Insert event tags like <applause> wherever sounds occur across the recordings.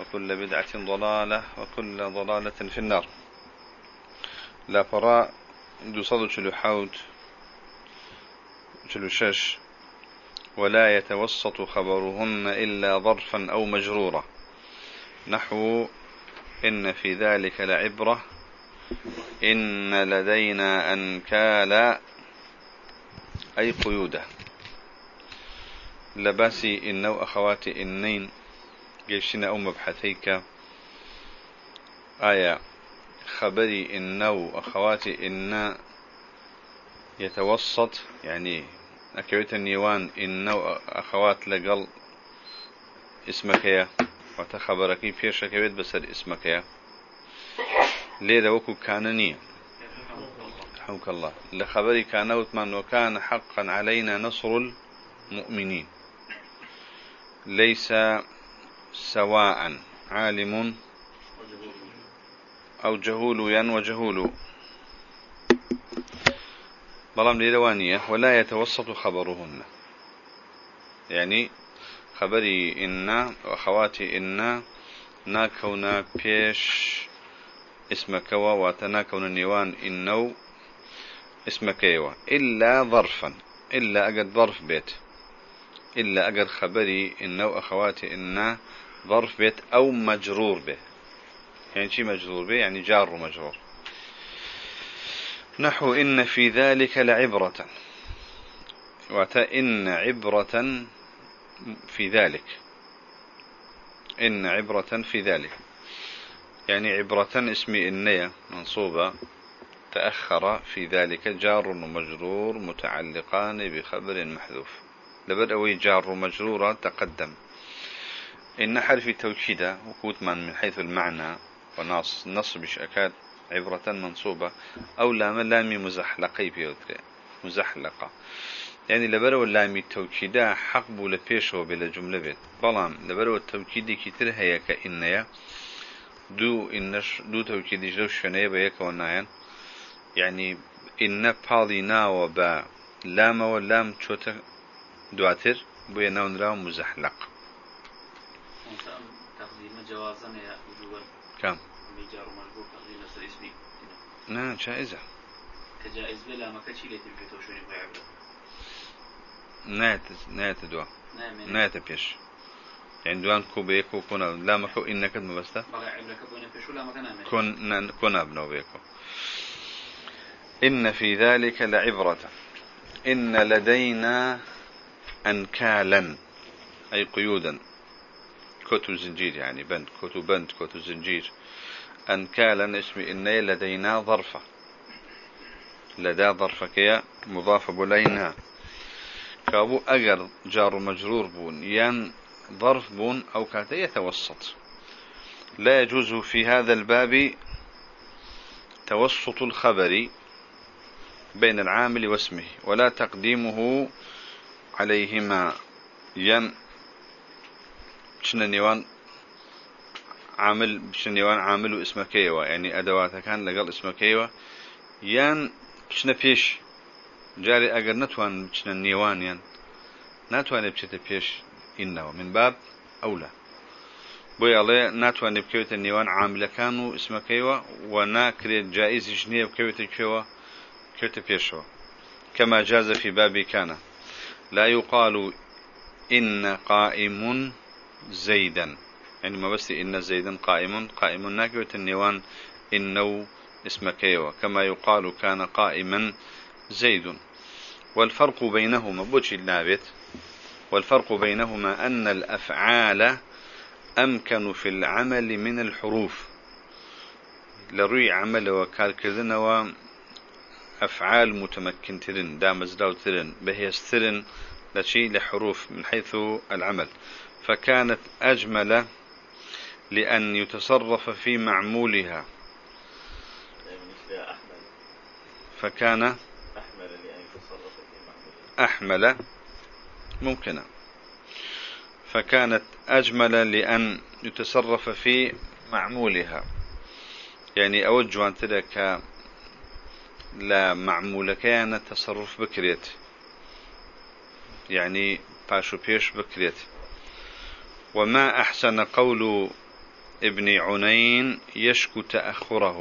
وكل بدعة ضلالة وكل ضلالة في النار. لا فراء دوصد شلو حوت شلو شش ولا يتوسط خبرهن إلا ظرفا أو مجرورا نحو إن في ذلك لعبرة إن لدينا أنكالا أي قيودة لباسي إنو أخواتي إنين جيشنا أم مبحثيك. آية خبري إنو أخواتي إن يتوسط يعني أكويت النيوان إنو أخوات لقل اسمك يا وتخبرك فيش أكويت بسر اسمك يا. ليه وكو كانني. رحمك الله. لخبري كان وثمان وكان حقا علينا نصر المؤمنين. ليس سواء عالم أو جهول ين وجهول. بلام ليلوانية ولا يتوسط خبرهن. يعني خبري إن وأخواتي إن ناكونا بيش اسمك واتناكونا نيوان إنو اسمك إلا ظرفا إلا أجد ظرف بيت. إلا أجد خبري إنه أخواتي إنه ظرف بيت أو مجرور به. يعني شي مجرور به؟ يعني جار ومجرور. نحو إن في ذلك لعبرة. وتا إن عبرة في ذلك. إن عبرة في ذلك. يعني عبرة اسمي إنية منصوبة تأخر في ذلك جار ومجرور متعلقان بخبر محذوف. لبدأوي جار ومجرورة تقدم. إن حرف توكيد وكوتمان من حيث المعنى ونص نص مش أكاد عبرة منصوبة أو لام لامي مزحلقي مزحلقة. يعني لبرو لامي التوكيدا حق بو لبيشو بلا جملة بيت. بلام لبرو التوكيد كتير هيا كإنيا. دو إنش دو توكيد جلو شنية بيك ونايان يعني إن بالي ناو با لام ولام تشوتا دواتر بو ناو مزحلق جوازا يا وجوبا كم نعم جائزة كجائز بلا ما كتشي ليتم في توشوني بعبرة نات نات دوا نات بيش يعني دوان كوبيكو كنا لا مكو إنك كن كنا ابنو بيكو إن في ذلك لعبرة. إن لدينا أنكالا أي قيودا. كوتو زنجير يعني بند. كوتو بند كوتو زنجير. أنكالا اسم إني لدينا ظرفة. لدى ظرفة كيا مضافة بلينا کەوابوو ئەگەر جار مجرور بوون. یان ظرف بوون ئەو کاتە يتوسط. لا يجوز في هذا الباب توسط الخبر بين العامل واسمه ولا تقديمه عليهما ینی شنە نێوان عامل بچن نێوان عامل و ئسمەکەیەوە ینی ئەدەواتەکان لەگەڵ ئسمەکەیەوە یان بچنە پێش جارێ ئەگەر نتوان بچنە نێوانیان ناتوانێت بچێتە پێش ئینەوە من باب ئەولا بۆی ئەڵێ ناتوانێت بکەوێتە نێوان عاملەکان و ئسمەکەیەوە و ناکرێت جایزیش نییە بکەوێتە کوێوە کوێتە پێشەوە کەما جازە فی بابی کانە لا يقال إن قائم زيدا. يعني ما بس إن زيدا قائم قائم ناكوة النيوان إنه اسم كيوة. كما يقال كان قائما زيد. والفرق بينهما بوش النابت. والفرق بينهما أن الأفعال أمكن في العمل من الحروف. لە ڕووی عمل وكال كذن أفعال متمكن ترن دامەزراوترن بەهێزترن لە چی لە حروف من حيث العمل. فكانت أجمل لأن يتصرف في معمولها. فكان أحمل لأن يتصرف في معمولها أحمل ممكنة فكانت أجمل لأن يتصرف في معمولها. يعني أوجه أن تلك لە معمولەکەیانە تەسەڕف بکرێت. یعنی پاش و پێش بکرێت. وما أحسن قول ابن عنين يشكو تأخره.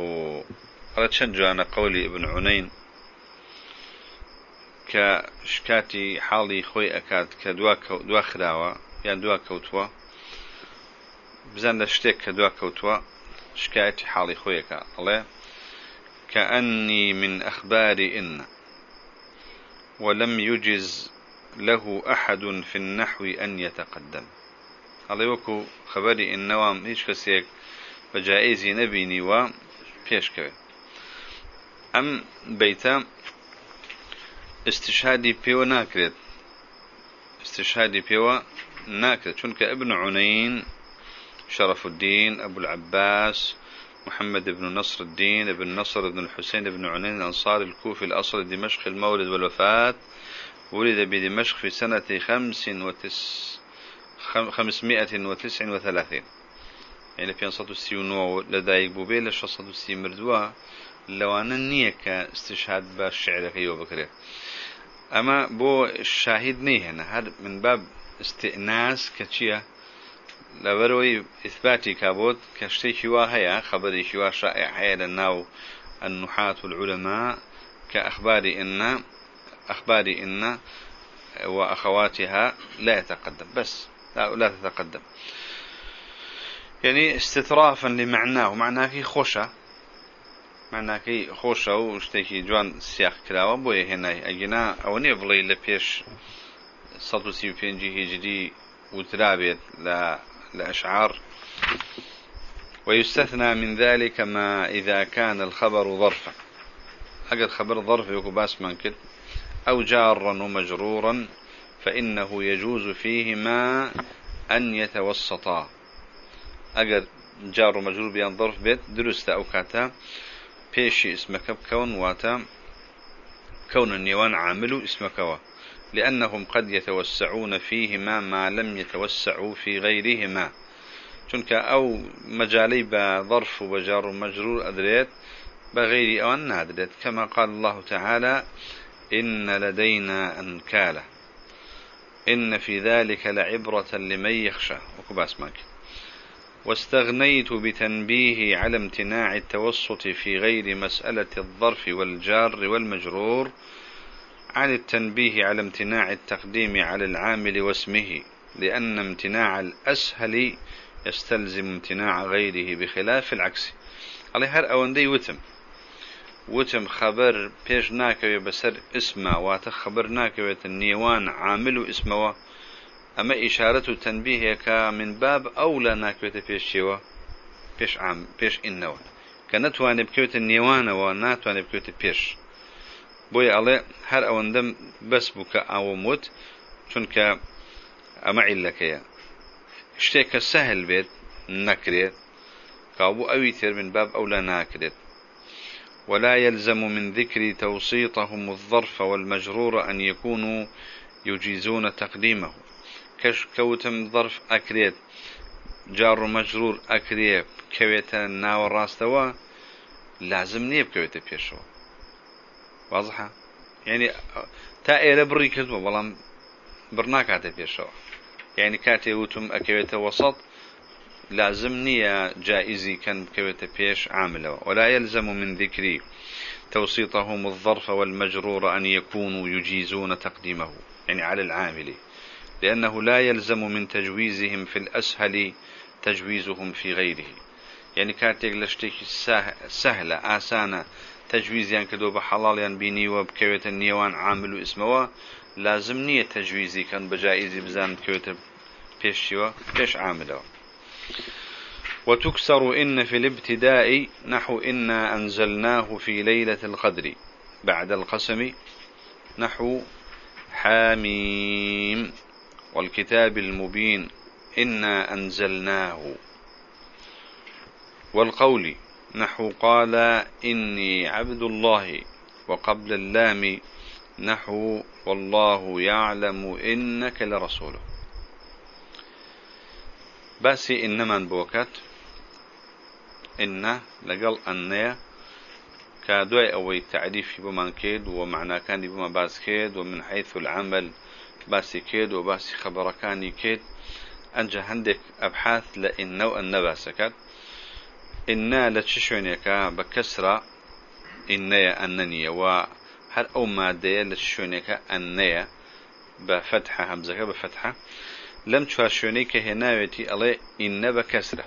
هذا شنجو أنا قولي ابن عنين؟ کە شکاتی حاڵی خۆی ئەکات کە دوا خراوە یان دوا کەوتووە. بزان لە شتێک کە دوا کەوتووە شکایەتی حاڵی خۆیەکە ئەڵێ؟ كأني من أخبار إن. ولم يجز له أحد في النحو أن يتقدم. الله وكو خبري إن نوام هيش كسيك بجائزي نبيني و بيشكوي أم بيتا استشهادي بيو ناكرت استشهادي بيو ناكرت شنك ابن عنين شرف الدين أبو العباس محمد بن نصر الدين بن نصر بن الحسين بن عنين الأنصاري الكوفي الأصل دمشق المولد والوفاة. ولد بدمشق في سنة خمس وتس خمسمائة وتسع وثلاثين. يعني في أنصات السيونو لدايق بوبي لشصة السي مردوا لو أنا نيك استشهاد بالشعر في بكري أما بو الشاهد نيه هنا هذا من باب استئناس كتشيه لبروي إثباتي كابوت كشتي واهيا خبري شوا شائع هيا للناو النحاة والعلماء كأخبار إن أخبار إن وأخواتها لا يتقدم. بس لا, لا تتقدم. يعني استطرافا لمعناه. معناه كي خوشة معناه كي خوشة وشتيكي جوان سياق كلاوة بوي هنا أجنا أو نيفلي لبيش صدو سيوبينجي هجري وترابيت لا الأشعار ويستثنى من ذلك ما إذا كان الخبر ظرفا. أجل خبر ظرف يكباس منكت أو جارا ومجرورا فإنه يجوز فيهما أن يتوسطا. أجل جار ومجرور بيان ظرف بيت درست أو كاتا. بيشي اسمك بكون واتا. كون النيوان عامل اسمك لأنهم قد يتوسعون فيهما ما لم يتوسعوا في غيرهما. چونك أو مجالي بظرف وبجار مجرور أدريت بغير أو أن أدريت كما قال الله تعالى إن لدينا أنكالا إن في ذلك لعبرة لمن يخشى. وكباس ماك واستغنيت بتنبيه على امتناع التوسط في غير مسألة الظرف والجار والمجرور. عن التنبيه على امتناع التقديم على العامل واسمه لأن امتناع الأسهل يستلزم امتناع غيره بخلاف العكس. عليه هر أوندي وتم. وتم خبر بيش ناكوي بسر اسمه وات خبر النيوان عامل اسمه. أما إشارة تنبيه من باب أولى ناكوي بيش شوا بيش عام بيش إنه كنتوان بكوت النيوان وناتوان بكوت بيش بوي عليه هر أوندم بس بك أو موت چونك أما علكيا شتێکە سهل بيت نكريت كابو أوي تر من باب أولى ناكريت ولا يلزم من ذكر توسيطهم الظرف والمجرور أن يكونوا يجيزون تقديمه. كش كوتم ظرف أكريت جار مجرور أكريت كويتا ناو الراستوا لازم نيب كويتا بيشو واضحة؟ يعني تا بري كذبه والله برناكاته بيشو يعني كاتي وتم أكويت وسط لازم نية جائزي كان بكويت بيش عامله ولا يلزم من ذكر توسيطهم الظرف والمجرور أن يكونوا يجيزون تقديمه. يعني على العامل. لأنه لا يلزم من تجويزهم في الأسهل تجويزهم في غيره. يعني كاتيك لشتيك سهلة آسانة يعني كدو بحلال يعني بيني وبكويت النيوان عامل اسمه لازم نية تجويزي كان بجائزي بزان كويت بيشيوا بيش عاملوا وتكسر إن في الابتداء نحو إنا أنزلناه في ليلة القدر بعد القسم نحو حاميم والكتاب المبين إنا أنزلناه والقول نحو قال إني عبد الله وقبل اللام نحو والله يعلم إنك لرسوله. باسي إنما بوكات إن لقل أنيا كادوي أو تعريف بمان كيد ومعنى كان بما باس كيد ومن حيث العمل باسي كيد وباسي خبر كان كيد. أنجا عندك أبحاث لإن نوع النباسكات إنا لتششونيك بكسرة إنيا أنني وهل أو مادية لتششونيك أنيا بفتحة همزة بفتحة. لم تشاشونيك هناوتي الله إن بكسرة.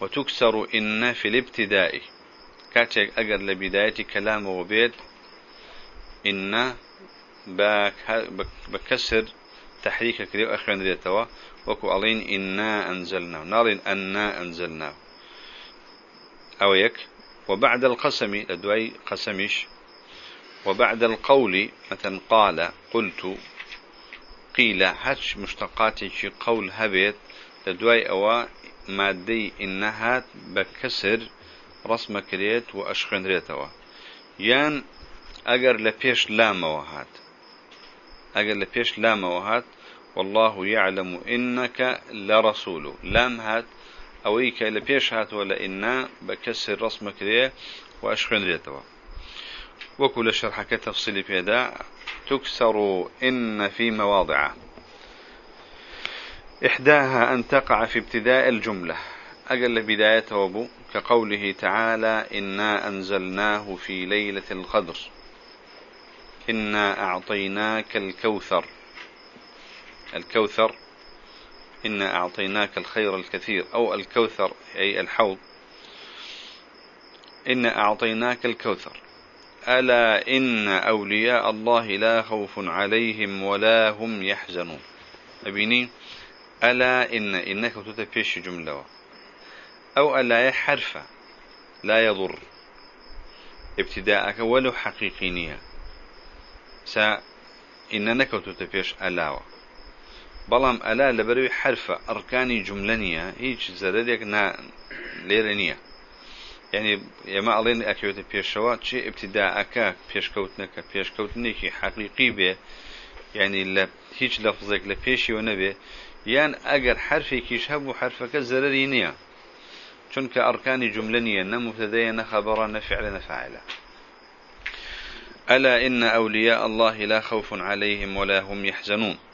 وتكسر إن في الابتداء. كاتشك أجر لبداية كلام وبيت. إن بكسر تحريك كريو أخيرا ريتوا وكو ألين إنا أنزلناه. نارين أنا أنزلناه. أو يك. وبعد القسم لدوي قسمش. وبعد القول مثلا قال قلت قيل هاتش مشتقاتي قول هبيت. لدوي أو مادي إنها بكسر رسم كريت وأشخن ريتوا يان أجر لبيش لاموا هات. أجر لبيش لاموا هات. والله يعلم إنك لرسول لام هات أويك لبيش هات ولا إنا بكسر رسم كريه وأشخن ريتوا وكل شرح كتفصيل هذا. تكسر إن في مواضعه. إحداها أن تقع في ابتداء الجملة. أقل بدايته وبو كقوله تعالى إنا أنزلناه في ليلة القدر. إنا أعطيناك الكوثر. الكوثر إنا أعطيناك الخير الكثير أو الكوثر أي الحوض. إنا أعطيناك الكوثر. ألا إن أولياء الله لا خوف عليهم ولا هم يحزنون. أبيني ألا إن إنك تتفيش جملة. أو ألا حرف لا يضر. ابتداءك ولو حقيقينية سا إنك تتفيش ألاوة بلام ألا لبروي حرف أركاني جملنية هيج زردك نا ليرنية. يعني يما ألين أكيوت بيشوا شيء ابتداءك بيشكوتنك بيشكوتنك حقيقي به يعني لا هيج لفظك لبيشي ونبي. يان أجر حرفي كيش هبو حرفك زررينية چونك أركان جملنية نمبتدية نخبر نفعل نفعل ألا إن أولياء الله لا خوف عليهم ولا هم يحزنون.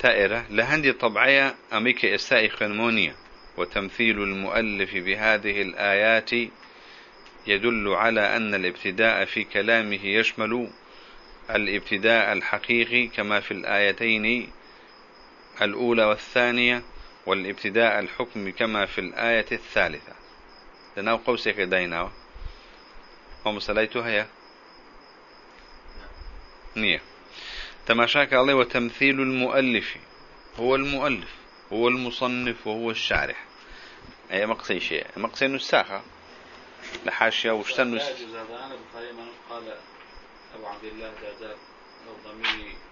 تائرة لهندي طبعية أميك إستاء خنمونية وتمثيل المؤلف بهذه الآيات يدل على أن الابتداء في كلامه يشمل الابتداء الحقيقي كما في الآيتين الأولى والثانية والابتداء الحكم كما في الآية الثالثة. لناو قوسك ديناو ومسليتها هي نية. تماشاك الله وتمثيل المؤلف. هو المؤلف هو المصنف وهو الشارح. أي مقصي شيء؟ مقصي نساخة لحاشية وشتن جازات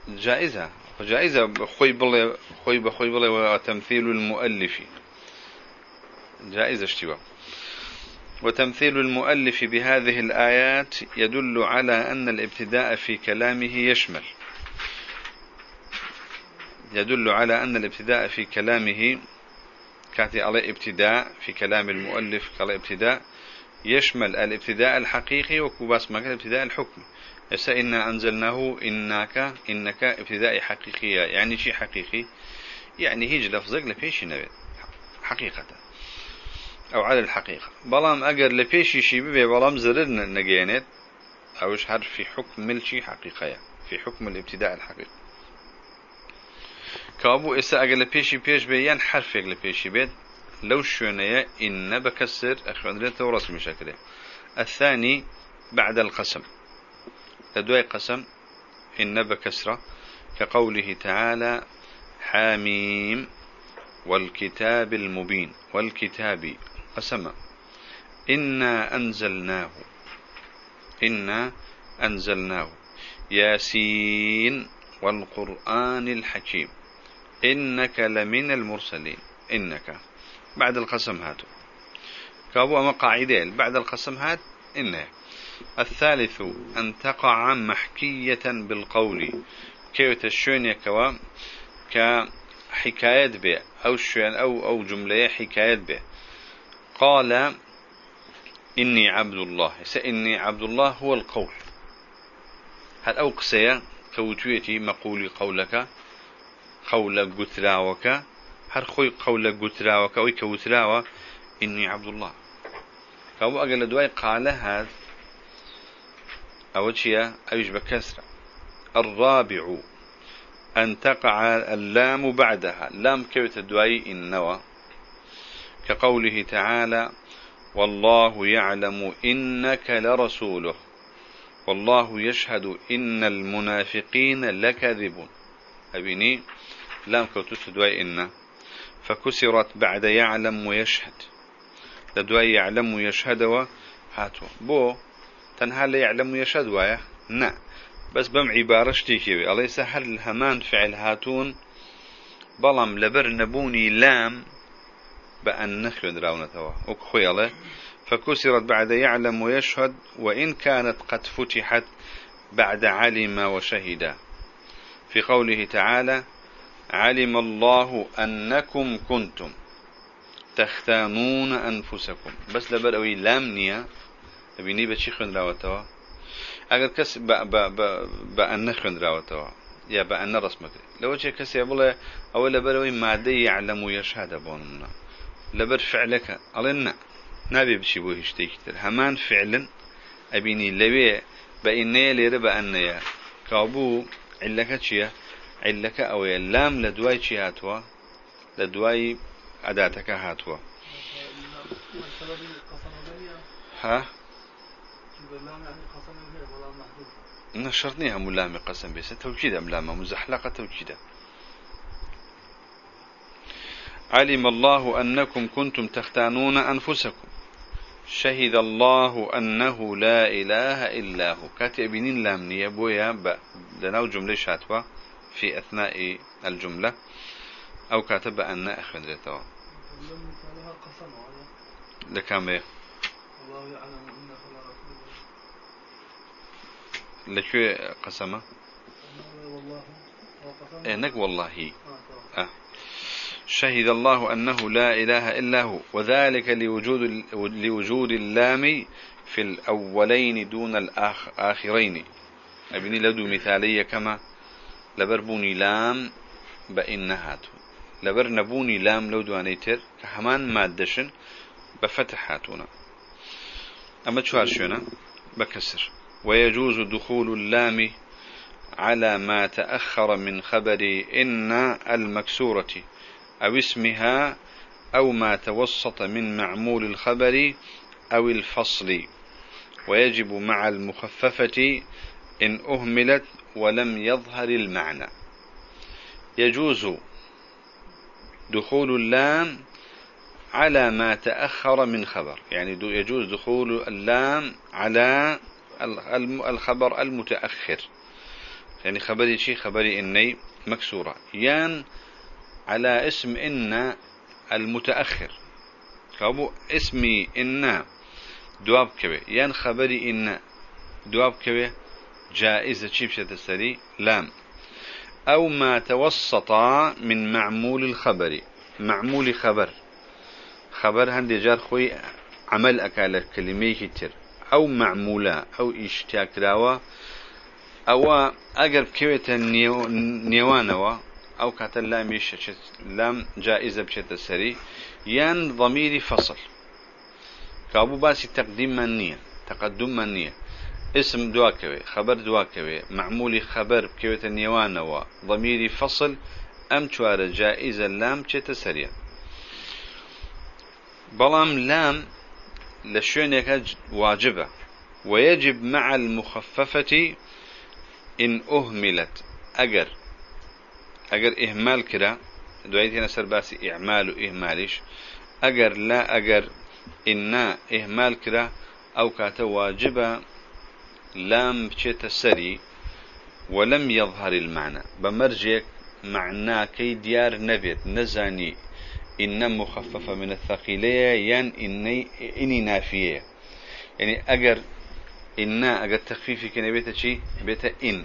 جائزة. جائزة. خوي بلي خوي بخوي بلي وتمثيل المؤلف. جائزة اشتباه. وتمثيل المؤلف بهذه الآيات يدل على أن الابتداء في كلامه يشمل. يدل على أن الابتداء في كلامه كاتي على ابتداء في كلام المؤلف على ابتداء يشمل الابتداء الحقيقي وكباس ما الابتداء الحكمي. يسا إنا أنزلناه إنك إنك ابتداء حقيقية يعني شيء حقيقي؟ يعني هيج لفظك لفيش نبي حقيقة. أو على الحقيقة. بلام أجر لفيش شيء ببي بلام زررنا نجينت أوش حرف في حكم ملشي حقيقية في حكم الابتداء الحقيقي. كابو إسا أجر لفيش بيش بيان حرفك لفيش بيت. لو شونية إن بكسر أخوان ريته ورسم شكله الثاني بعد القسم. لدوي قسم إن بكسرة كقوله تعالى حاميم والكتاب المبين. والكتاب قسم. إنا أنزلناه. إنا أنزلناه. ياسين والقرآن الحكيم. إنك لمن المرسلين. إنك. بعد القسم هاتو. كابو أما قاعدة بعد القسم هات إنه. الثالث أن تقع محكية بالقول. كيف تشون يكوا كحكاية به أو شون أو أو جملة حكاية به قال إني عبد الله. سإني عبد الله هو القول. هل أو قسية؟ كوتويتي مقولي قولك. قول قتراوك هر خوي قول قتراوك أو كوتراوة إني عبد الله. كابو أقل دواي قال هذا أول شيء أيش بكسرة. الرابع أن تقع اللام بعدها. لام كيف تدواي؟ النوى كقوله تعالى والله يعلم إنك لرسوله. والله يشهد إن المنافقين لكذبون أبيني؟ لام كوتو تدواي إن فكسرت بعد يعلم ويشهد. لدواي يعلم ويشهد وهاتوا بو تنها لا يعلم ويشهد وايا؟ نا. بس بم عبارة شتيكي الله يسهل الهمان فعل هاتون؟ بلام لبر نبوني لام بأن نخيون راونتوا. الله فكسرت بعد يعلم ويشهد وإن كانت قد فتحت بعد علم وشهد. في قوله تعالى علم الله أنكم كنتم تختانون أنفسكم. بس لبر أوي لام نية بيني بشي خن راوتوا؟ أجر كس ب ب ب بأن خن راوتوا يا بأن رسمك لو جه كس يقول أول لبروي مادة يعلم ويشهد بوننا. لبر فعلك ألنا نبي بشي بوه كتير. همان فعلا أبيني لبي بإني لير بأن كابو علك شيء علك أو لام لدواي شيء هاتوا؟ لدواي أداتك هاتوا. ها؟ نشرنيها ملامة قسم بس توكيدة ملامة مزحلقة توكيدة علم الله أنكم كنتم تختانون أنفسكم. شهد الله أنه لا إله إلا هو. كاتبين لام نيبويا لنو جملة شاتوا. في أثناء الجملة أو كاتب أن أخذ ذاته. لكام الله يعلم لكي قسمة؟ إيه نك والله. آه. شهد الله أنه لا إله إلا هو وذلك لوجود لوجود اللام في الأولين دون الآخرين أبني لدو مثالية كما لبربوني لام بإنهاتو لبر نبوني لام لو دوانيتر كهمان مادشن بفتحاتونا أما شوار شونا؟ بكسر ويجوز دخول اللام على ما تأخر من خبر إن المكسورة أو اسمها أو ما توسط من معمول الخبر أو الفصل. ويجب مع المخففة إن أهملت ولم يظهر المعنى. يجوز دخول اللام على ما تأخر من خبر. يعني يجوز دخول اللام على الخبر المتأخر. يعني خبري شيء خبري إني مكسورة. يان على اسم إن المتأخر. كابو اسمي إن دواب كبه. يان خبري إن دواب كبه. جائزة شيء تسري لام. أو ما توسط من معمول الخبر معمول خبر. خبر هندي جار خوي عمل أكال كلمة كتير. أو معمولة أو اشتاك راوة. أو أقرب كوية نيوانوا أو كاتا لام لام جائزة بشتة سري يان ضميري فصل. كابو باسي تقديم منية تقدم منية اسم دواكوي خبر دواكوي معمولي خبر بكوية نيوانوا ضميري فصل أم شوار جائزة لام بشتة سريا بلام لام لشونك واجبة ويجب مع المخففة إن أهملت. أجر أجر إهمال كده دعيتنا سرباسي إعمال وإهمالش أجر لا أجر إن إهمال كده أو كات واجبة لام بشيت السري ولم يظهر المعنى. بمرجك معناه كي ديار نبيت. نزاني إن مخففة من الثقيلية ين إني إني نافية. يعني أجر إن أجر تخفيفي كان بيتا شيء بيتا إن.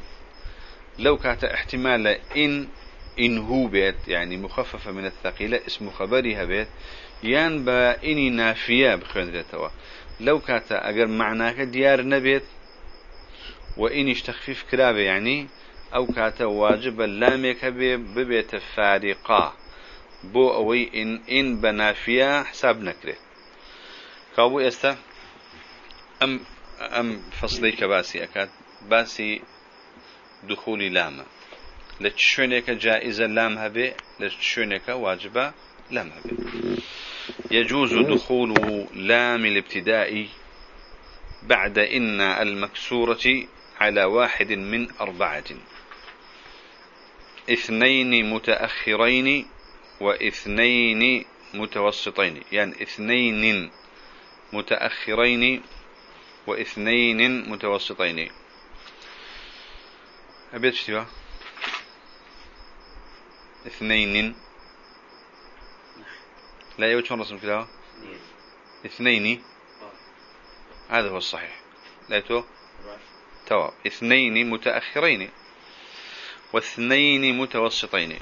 لو كانت احتمال إن إن هو بيت يعني مخففة من الثقيلة اسم خبرها بيت يان با إني نافية توا لو كانت أجر معناك ديار نبيت وإنش تخفيف كرابة يعني أو كانت واجب اللامك ببيت فارقة. بو أوي إن إن بنافية حساب نكرة. كابو إستا أم أم فصلي كباسي أكاد. باسي دخول لامة. لتشونك جائزة لام هبه لتشونك واجبة لام هبه يجوز دخول لام الابتداء بعد إن المكسورة على واحد من أربعة. اثنين متأخرين واثنين متوسطين. يعني اثنين متأخرين واثنين متوسطين. أبيت اشتباه اثنين. لا يوجد شون رسم كده. اثنين. هذا هو الصحيح. لا تو اثنين متأخرين واثنين متوسطين.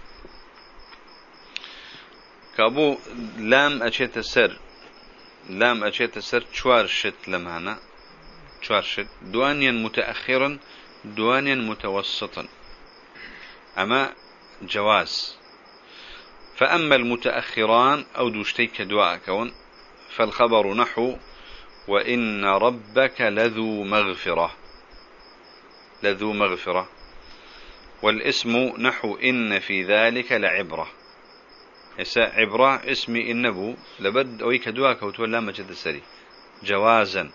كابو لام أشيت السر. لام أشيت السر شوار شت لمانا شوار شت. دوانيا متأخرا دوانيا متوسطا أما جواز. فأما المتأخران أو دوشتيك دواء فالخبر نحو وإن ربك لذو مغفرة. لذو مغفرة. والاسم نحو إن في ذلك لعبرة. يسا عبرة اسمي النبو لبد أويك دواك وتولى مجد السري. جوازا.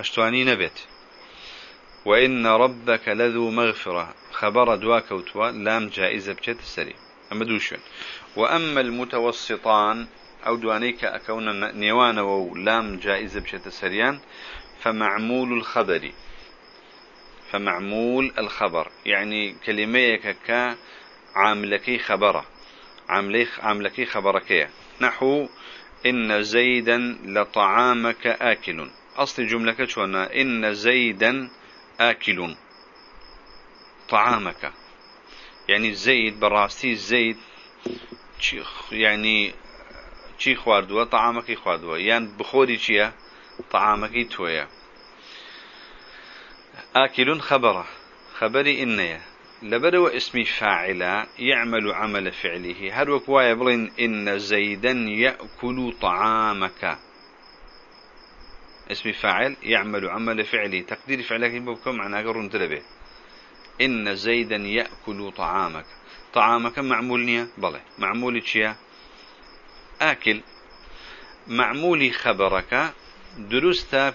أشتواني نبت وإن ربك لذو مغفرة. خبر دواك وتوا لام جائزة بجد السري. أما دوشون وأما المتوسطان أو دوانيك أكون نيوان لام جائزة بجد السريان فمعمول الخبر فمعمول الخبر. يعني كلميك كعاملكي خبره. عاملكي خبركي نحو إن زيدا لطعامك آكل. أصل جملة شونا إن زيدا آكل. طعامك. يعني زيد براستي زيد. يعني چی خواردووە طعامەکەی خواردووە یان بخۆری چییە طعامەکەی تۆیە آكل خبره. خبري إنيا لبدو اسم فاعل يعمل عمل فعله. هل وكوايا بلين إن زيدا يأكل طعامك. اسم فاعل يعمل عمل فعله تقدير فعلك بكم معناه قرن تلبه إن زيدا يأكل طعامك. طعامك معمول نيا بله معمول شيا؟ آكل. معمول خبرك. درست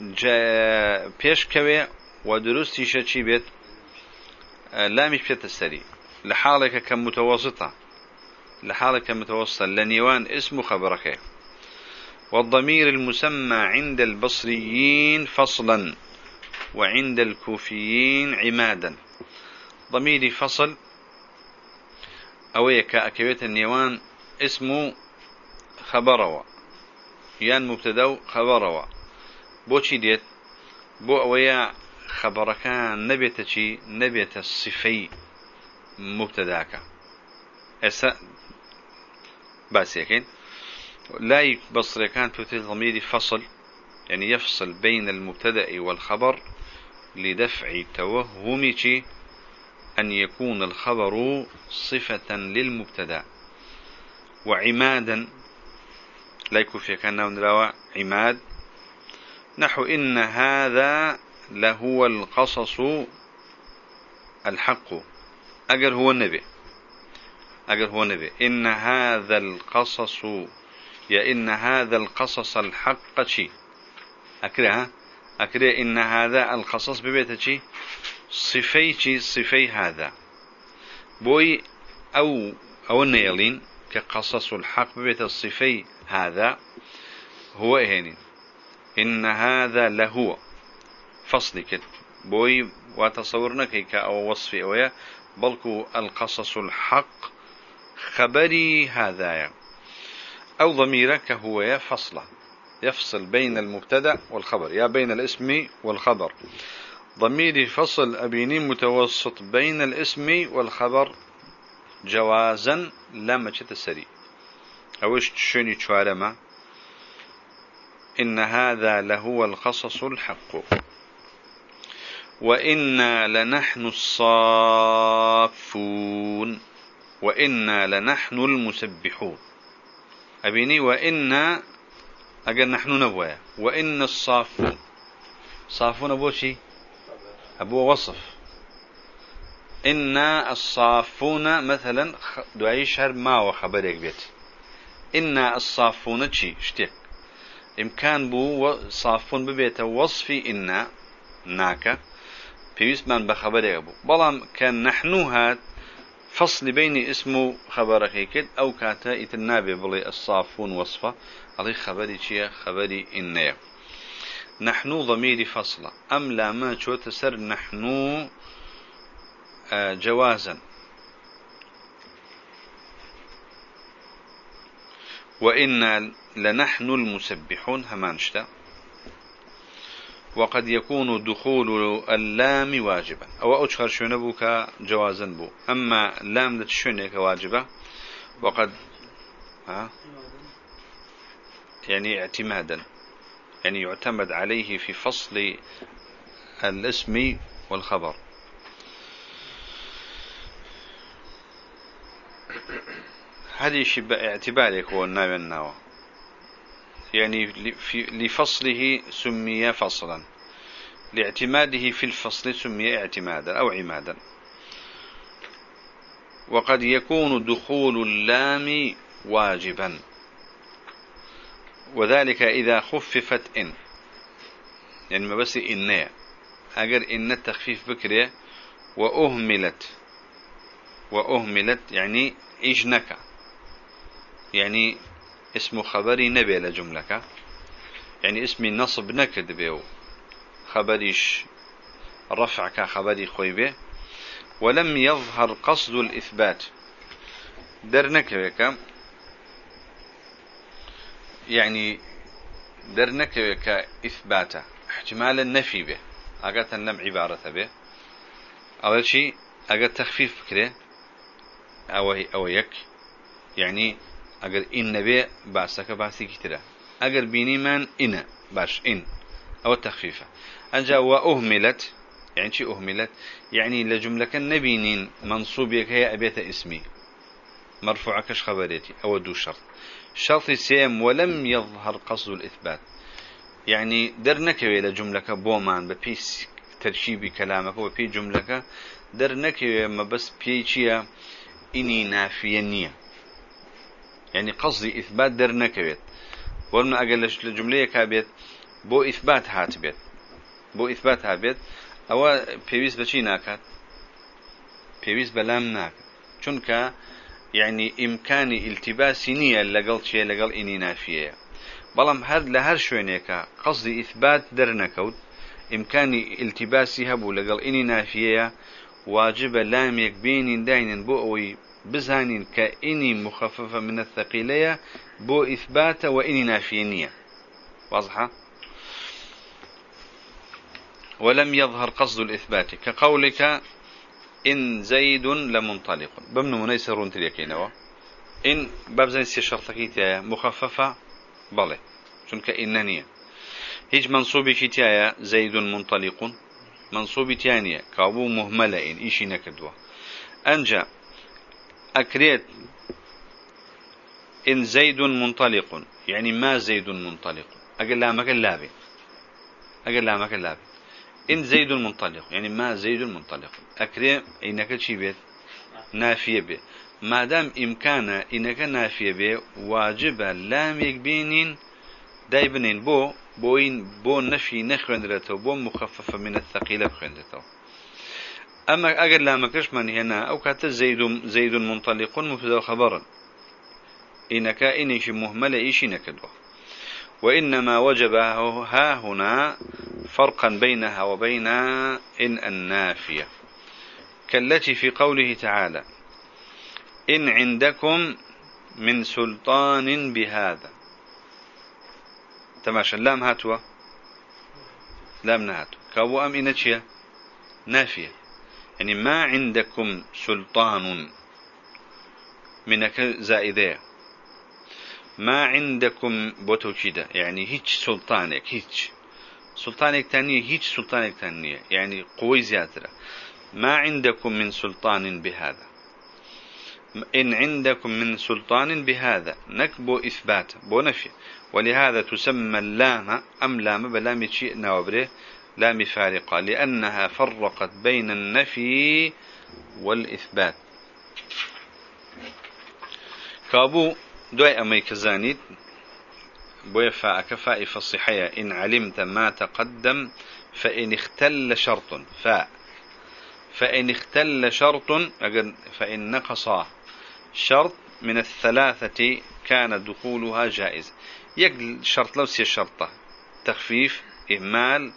بيش كوي ودرستي شي بيت لامش بيت السري لحالك كمتوسطة لحالك كمتوسطة لنيوان اسم خبرك والضمير المسمى عند البصريين فصلا وعند الكوفيين عمادا. ضمير فصل أويك أكويت النيوان اسمه خبروا يان مبتدو خبروا بوشي ديت بو أويا خبركان نبيت شي نبيت الصفي مبتداك اسا بس يكين لا بصر كان توتي ضمير فصل يعني يفصل بين المبتدأ والخبر لدفع توهم أن يكون الخبر صفة للمبتدأ. وعمادا لا يكون في كان عماد نحو إن هذا لهو القصص الحق. أجر هو النبي. أجر هو النبي. إن هذا القصص يا إن هذا القصص الحق شي. أكره أكره إن هذا القصص ببيت شي؟ صفي شي صفي هذا. بوي أو أو النيلين كقصص الحق ببيت الصفي هذا هو هنين إن هذا لهو. فصل كت بوي وتصورنا كيك أو وصفي أويا. بلكو القصص الحق. خبري هذا أو ضميرك هو فصلة. يفصل بين المبتدأ والخبر. يا بين الاسم والخبر. ضميري فصل أبيني متوسط بين الاسم والخبر. جوازا لما تشتسري. أوش تشوني تشوارما؟ إن هذا لهو القصص الحق. وإنا لنحن الصافون. وإنا لنحن المسبحون. أبيني وإنا أقل نحن نبويا. وإن الصافون. صافون أبو شي؟ أبو وصف. إن الصافون مثلا دعي شهر ما هو خبرك بيت. إن الصافون شي؟ شتيك. إمكان بو صافون ببيت وصفي إن ناكا من بخبرك أبو. بلام كان نحن هات فصل بين اسم خبرك كد أو كاتا إتنابي بلي الصافون وصفة. علي خبري شيء خبري إنه نحن ضمير فصلة أم لا ما شو تسر نحن آه، جوازا. وإنا لنحن المسبحون همانشتا. وقد يكون دخول اللام واجبا. أو أشهر شنبك جوازا بو أما لام لتشنك واجبة وقد ها؟ يعني اعتمادا يعني يعتمد عليه في فصل الاسم والخبر. هذه شبه اعتبارك هو الناوي الناوى يعني لفصله سمي فصلا. لاعتماده في الفصل سمي اعتمادا أو عمادا. وقد يكون دخول اللام واجبا. وذلك إذا خففت إن. يعني ما بس إنية أجر إن التخفيف بكرة وأهملت. وأهملت يعني إجنك. يعني اسم خبري نبي لجملك يعني اسمي نصب نكد بيو. خبريش رفعك خبري خويبه ولم يظهر قصد الإثبات. درنك بك يعني درنك كإثباته احتمال النفي به أقات لم عبارة به أول شيء أقات تخفيف فكره أو أو يك. يعني أقل إن به باسك باسي كتير أقل بيني من إن باش إن أو التخفيفة أنجا وأهملت يعني شي أهملت؟ يعني لجملة نبينين منصوبك هي أبيت اسمي مرفوعكش خبريتي أو دو شرط. شرط سيم ولم يظهر قصد الإثبات. يعني درنك إلى جملة بومان ببيس ترشيب كلامك وبي جملة درنك ما بس بيشيا إني نافية نية یعنی قەزی ئیثبات دەرنەکەوێت وەرمە ئەگەر لە جملەیەکا بێت بۆ ئیثبات هات بێت بۆ ئیثبات هابێت ئەوە پێویست بەچی ناکات؟ پێویست بەلام ناکات. چونکە یعنی ئیمکانی ئیلتیباسی نییە لەگەڵ چیە لەگەڵ ئینی نافیەیە بەڵام هەر لە هەر شوێنێکە قەزی ئیثبات دەرنەکەوت ئیمکانی ئیلتیباسی هەبوو لەگەڵ ئینی نافیەیە واجبە لامێک بینین داینن بۆ ئەوەی بزانين كإني مخففة من الثقيلية بو إثبات وإني نافية واضحة؟ ولم يظهر قصد الإثبات. كقولك إن زيد لمنطلق. بمن منيسرون تليكينوا إن باب زين سي شرطكي مخففة؟ بله شنك إنني هيج منصوبي كتايا زيد منطلق. منصوبي تانية كابو مهملة إن. إيشي نكدوا. أنجا أكريت. إن زيد منطلق يعني ما زيد منطلق. أقل لا مكان لابي أقل لا مكان لابي إن زيد منطلق يعني ما زيد منطلق. أكرم إنك شي بيت نافية بي. ما دام إمكان إنك نافية بي واجب لام يكبينين دايبنين بو بوين بو نفي نخوندرته بو مخففة من الثقيلة بخوندرته أما أجل لا مكش من هنا. أو كات زيد زيد منطلق مبتدا خبرا إنك إنش مهملة إيش نكدوه وإنما وجب ها هنا فرقا بينها وبين إن النافية. كالتي في قوله تعالى إن عندكم من سلطان بهذا. تماشى اللام هاتوا. لام نهاتوا. كابو أم إنتشيا نافية. يعني ما عندكم سلطان منك زائدة. ما عندكم بوتوكيدا يعني هيج سلطانك هيج سلطانك تانية هيج سلطانك تانية يعني قوي زيادة. ما عندكم من سلطان بهذا. إن عندكم من سلطان بهذا نكبو إثبات بو نفي ولهذا تسمى اللام أم لام بلام شيء نوبره لام فارقة لأنها فرقت بين النفي والإثبات. كابو دوي أمي كزانيت بويا فاء كفاء فصحية إن علمت ما تقدم فإن اختل شرط فاء فإن اختل شرط فإن نقص شرط من الثلاثة كان دخولها جائز. يقل شرط لو سي شرطة تخفيف إهمال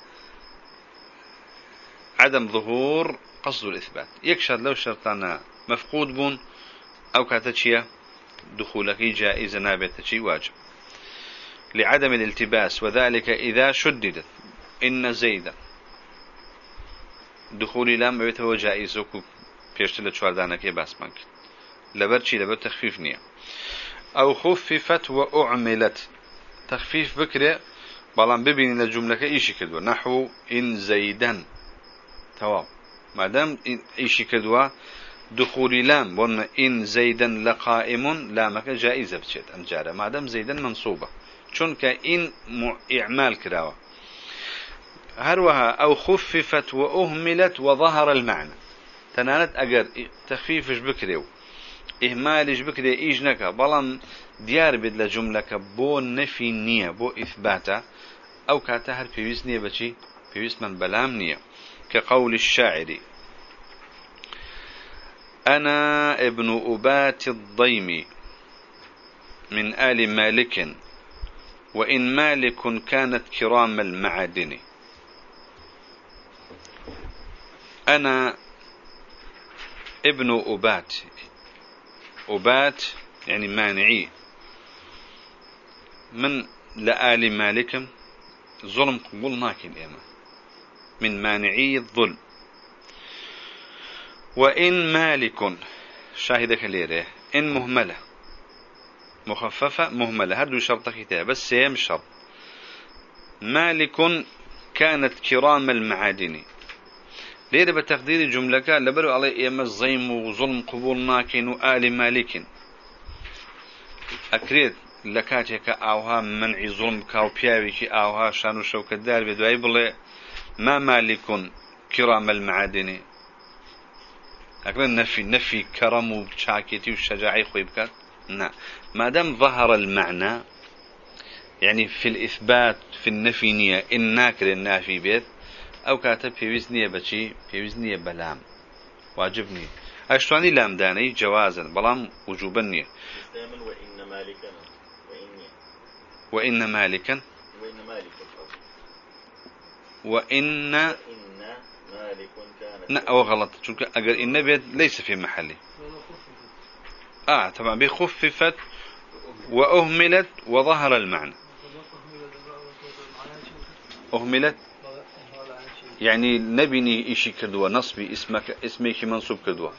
عدم ظهور قصد الإثبات. يكشر لو شرطنا مفقود بون أو كاتشيا دخولك جائزة نابت واجب. لعدم الالتباس وذلك إذا شددت. إن زيدا دخولي لام بيته جائز وكو بيشتل شواردانك باس مانك لبرشي لبر تخفيف نية. أو خففت وأعملت. تخفيف بكرة بلان ببين الجملة إيشي كدوا نحو إن زيدا تواب ما دام إيشي كدوا دخول لام بون إن زيدا لقائم لامك جائزة بشيت أمجارة ما دام زيدا منصوبة چونك إن إعمال كراوة هروها أو خففت وأهملت وظهر المعنى. تنانت أجر تخفيفش بكريو إهمالش بكري إيجنك بلان ديار بد لجملك بو نفي نية بو إثباتا أو كاتهر بيويس نية بشي بيويس من بلام نية كقول الشاعر. أنا ابن أبات الضيم من آل مالك وإن مالك كانت كرام المعادن. أنا ابن أبات. أبات يعني مانعي. من لآل مالك ظلم قبول ناكن إيما من مانعي الظلم. وإن مالك شاهدك ليره إن مهملة مخففة مهملة. هردو شرط كتاب؟ بس سيم شرط. مالك كانت كرام المعادن. ليرة بتقدير جملة لبرو علي إيما الزيم وظلم قبول ناكن وآل مالك. أكريد لكاتك أوها منع ظلم كاو بياويك أوها شانو شوك الدار بدواي بلي ما مالك كرام المعادن؟ أكريد نفي نفي كرم وشاكيتي وشجاعي خوي بكات؟ نعم ما دام ظهر المعنى يعني في الإثبات في النفي نية إن ناكر النافي بيت أو كاتب في وزنية بشي في وزنية بلام. واجبني أشتواني لام داني جوازا بلام وجوبا نية. وإن مالكا وإن مالكا؟ وإن مالكا. وإن إن مالك كان لا أو غلط. شو أجر إن بيت ليس في محله آه طبعا. بخففت وأهملت وظهر المعنى. أهملت. يعني نبني إشي كدوة نصبي اسمك اسمك منصوب كدوة.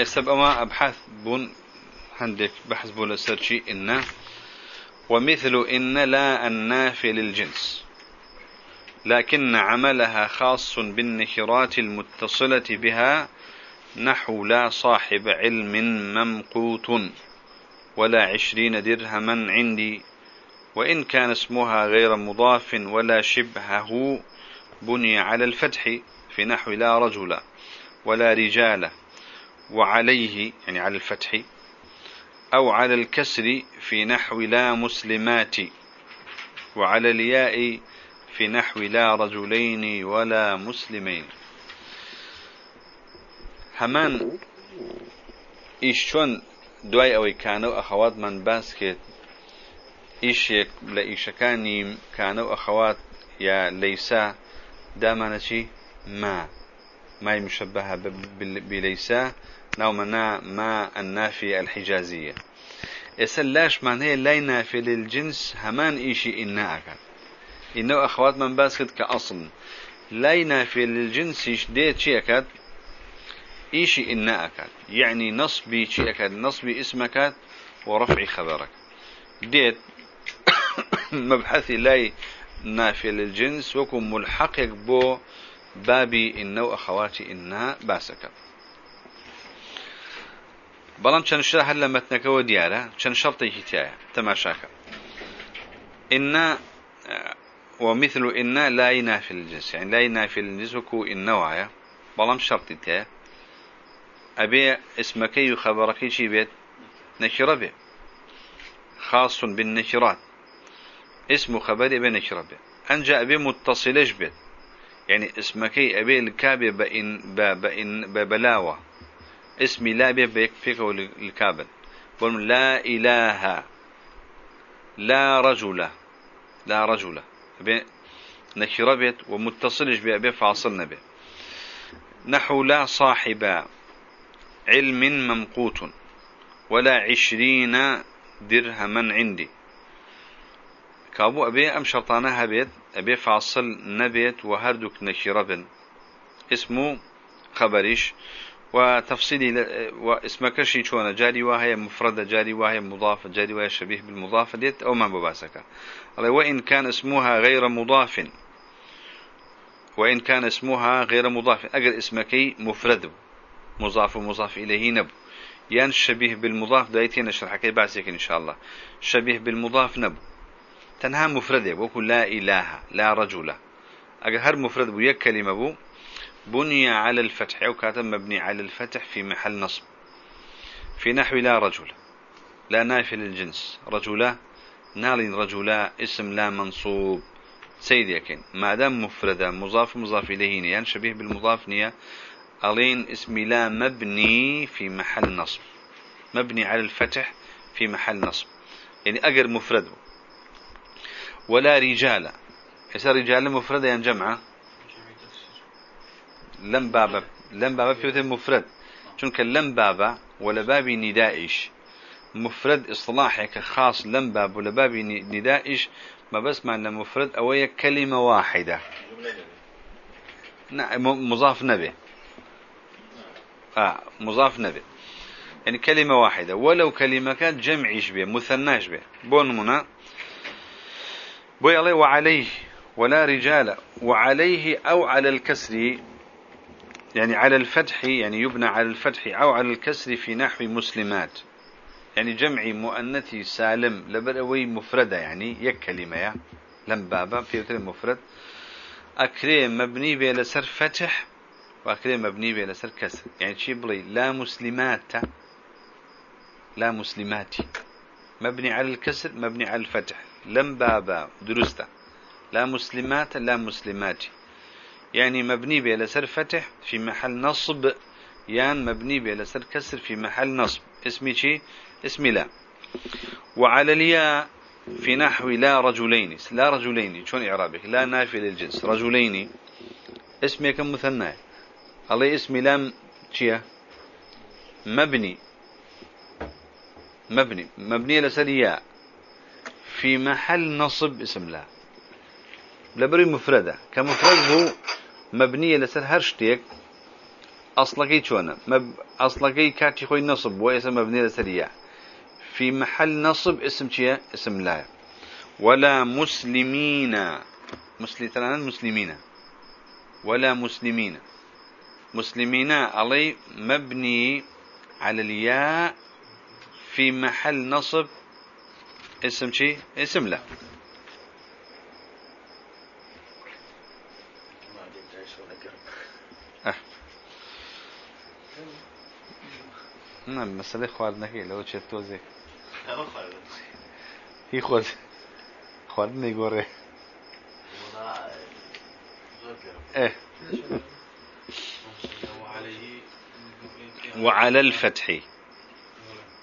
السبب ما أبحث بون عندك بحث بولا سرشي إن ومثل إن لا النافي للجنس لكن عملها خاص بالنكرات المتصلة بها نحو لا صاحب علم ممقوت ولا عشرين درهما عندي وإن كان اسمها غير مضاف ولا شبهه بني على الفتح في نحو لا رجل ولا رجال وعليه يعني على الفتح أو على الكسر في نحو لا مسلمات وعلى الياء في نحو لا رجلين ولا مسلمين. همان إيش شون دواي أوي كانوا أخوات من باسكت إيشيك لإيشكاني كانوا أخوات يا ليسا دامنا شي ما. ما مشبهة بليس نومنا ما النافية الحجازية. يسلاش معناه لا نافي للجنس همان إيشي إنا أكاد إنه أخوات من باسكت كأصل. لا ينافي للجنس ديت شي أكاد إيشي إنا أكاد يعني نصبي شي أكاد نصبي اسمك ورفع خبرك. ديت <coughs> مبحثي لا نافي للجنس وكم ملحقك بو بابي إنه أخواتي إنها باسكت. بەڵام چەند شە هەر لە مەتنەکەەوە دیارە چەند شەڵتێکی تایە تەماشاکە. إن ومثل إن لا ينافي الجنس. يعني لا ينافي الجنس وكو إن وعيا بلام شرطي تايا أبي اسمكي وخبركي شي بيت؟ نكرة بي. خاص بالنكرات. اسم خبري نكرة بي. أنجا أبي متصلش بيت. يعني اسمكي أبي الكابي بإن بإن ببلاوة. اسمي لا بيك فيك الكابل. بقول لا إله لا رجل لا رجل. نكرة بيت ومتصلش بأبي فاصلنا به نحو لا صاحب علم ممقوت ولا عشرين درهما عندي. كابو أبي أم شرطانها بيت أبي فاصل نبيت وهردك نكرة اسمه خبريش. وتفصيلي واسمك شي شون جاري وهي مفردة جاري وهي مضافة جاري وهي شبيه بالمضافة. ديت أو ما بباسك وإن كان اسمها غير مضاف. وإن كان اسمها غير مضاف. أجل اسمك مفرد. مضاف ومضاف إليه نب. يان شبيه بالمضاف. دايتين نشرح كي بعسك إن شاء الله. شبيه بالمضاف نب. تنها مفردة. وكل لا إله لا رجل. أجل هر مفرد بو يك كلمة بو. بني على الفتح أو كاتب مبني على الفتح في محل نصب. في نحو لا رجل لا نافي للجنس. رجلا نال رجلا اسم لا منصوب. سيد يكن ما دام مفردة مضاف مضاف إليه يعني شبيه بالمضاف نية. ألين اسم لا مبني في محل نصب. مبني على الفتح في محل نصب. يعني أجر مفرد. ولا رجال. إذا رجال مفردة يعني جمعة لم بابا لم بابا في مفرد. چونك لم بابا ولا بابي ندائش مفرد اصطلاحك خاص لم باب ولا بابي ندائش ما بس معنى مفرد أو كلمة واحدة نعم مضاف نبي آه مضاف نبي يعني كلمة واحدة ولو كلمة كانت جمعيش به مثناش به بون منا بوي الله وعليه ولا رجال وعليه أو على الكسر يعني على الفتح يعني يبنى على الفتح أو على الكسر في نحو مسلمات. يعني جمعي مؤنثي سالم لبروي مفردة يعني يك كلمة يا لم بابا في مفرد. أكريم مبني بلا سر فتح وأكريم مبني بلا سر كسر. يعني شي بلي لا مسلمات لا مسلمات. مبني على الكسر مبني على الفتح. لم بابا درسته. لا مسلمات لا مسلمات. يعني مبني به لسر فتح في محل نصب. يان مبني به لسر كسر في محل نصب. اسمي شي؟ اسمي لا. وعلى الياء في نحو لا رجلين. لا رجلين. شلون إعرابك؟ لا نافي للجنس. رجلين. اسمي كم مثنى؟ الله اسمي لام شيا؟ مبني. مبني. مبني لسر ياء. في محل نصب اسم لا. لبري مفردة. كمفرد هو مبنية لسر هر شتيك أصلكي شوانا مب... أصلكي كاتي خوي نصب واسم مبنية لسرية في محل نصب اسم شيء اسم لا. ولا مسلمين. مسلمين مسلمين. ولا مسلمين. مسلمين علي مبني على الياء في محل نصب اسم شيء اسم لا. نعم مسألة خواردنەکەی لەوە چێت تۆزێک هی خۆت خواردنەی گۆڕێ وعلى الفتح.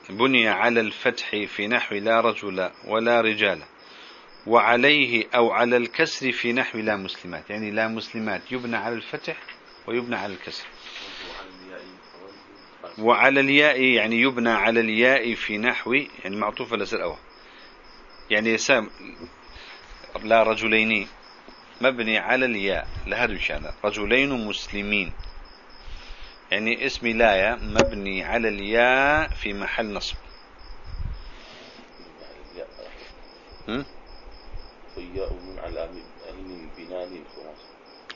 بني على الفتح في نحو لا رجل ولا رجال. وعليه أو على الكسر في نحو لا مسلمات. يعني لا مسلمات يبنى على الفتح ويبنى على الكسر. وعلى الياء يعني يبنى على الياء في نحو يعني معطوفة لسر أول يعني سام لا رجلين مبني على الياء لهذا شان رجلين مسلمين. يعني اسم لايا مبني على الياء في محل نصب.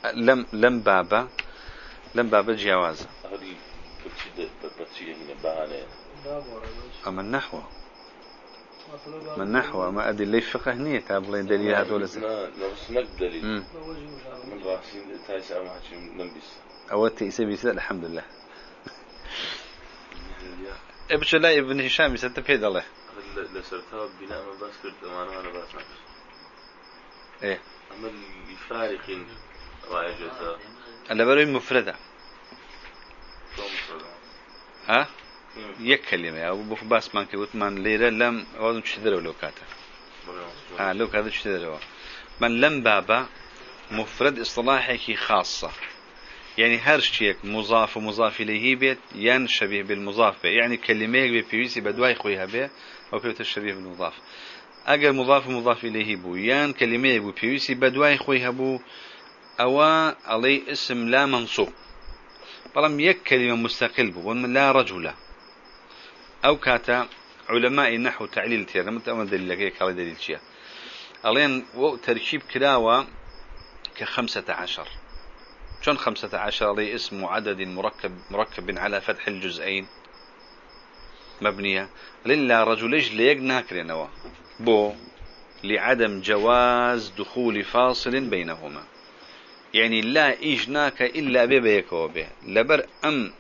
على لم لم بابا لم بابا جواز أما النحو. من نحو ما أدري ليش فقه نية كابلين دليل ولا سنة نفس دليل من راسين تايس أما حكي نلبس أول تيسي بيسا الحمد لله. <laughs> ابش لا ابن هشام يستفيد الله. لسرتها بناء ما بس كرت أمانة أنا بس. إيه. أما لفارق رائجة أنا بروي مفردة؟ ها يك كلمة أو بخ باس مان كوت من ليرة لم وزن تشتري ولو كاتا ها لو كاتا تشتري من لم بابا مفرد اصطلاحي خاصة. يعني هر شيء مضاف ومضاف إليه بيت ين شبيه بالمضاف بي يعني كلمة بيويسي بدواي خويها بي أو بيوت الشبيه بالمضاف. أجر مضاف ومضاف إليه بو يان كلمة بو بيويسي بدواي خويها بو أو علي اسم لا منصوب. بلام يك كلمة مستقل بو من لا رجل. أو كاتا علماء النحو تعليل تيرا متأمل دليل هيك دليل شيء. ألين تركيب كلاوة كخمسة عشر. شون خمسة عشر؟ لي اسم عدد مركب مركب على فتح الجزئين. مبنية. للا رجلج ليق ناكرينوا بو لعدم جواز دخول فاصل بينهما. يعني لا إجناك إلا ببيك وبه. لبر أم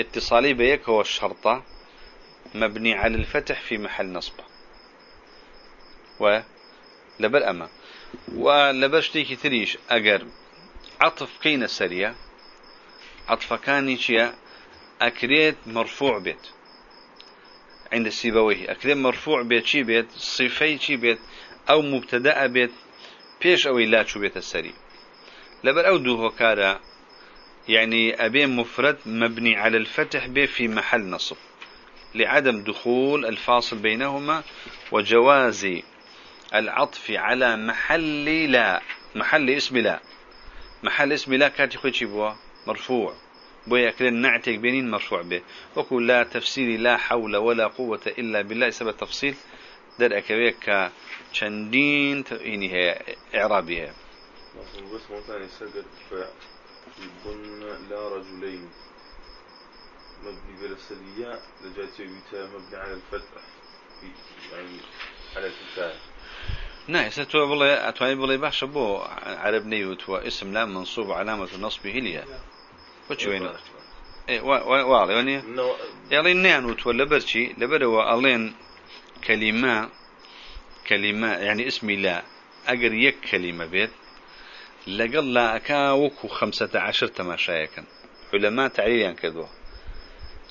اتصالي بيك هو الشرطة مبني على الفتح في محل نصبه. و لبر أما. ولبر شتيكي تريش أجر عطف كين سريع عطف كان شيء أكريت مرفوع بيت. عند السيبويه أكريت مرفوع بيت شي بيت صفي شي بيت أو مبتدأ بيت. بيش أو لا شو بيت السريع. لبر أو دوه كارا يعني أبين مفرد مبني على الفتح به في محل نصب لعدم دخول الفاصل بينهما وجواز العطف على محل لا محل اسم لا. محل اسم لا كاتي خوشي بوا؟ مرفوع. بويا كلين نعتك بينين مرفوع به. وكل لا تفسير لا حول ولا قوة إلا بالله سبب تفصيل. در أكويك چندين يعني هي إعرابية. بس مثلا يسجد يكون لا رجلين. مبني بلا سلية لجاتي مبني على الفتح. يعني على الفتح نعم ستو والله أتواني والله باشا بو عرب نيوت واسم لا منصوب ليا. وش وين؟ إيه واضح يعني يعني نانوت ولا برشي لبروا ألين كلمة كلمة يعني اسمي لا. يك كلمة بيت لقل لا أكا وكو خمسة عشر تماشايكا علماء تعليل كذو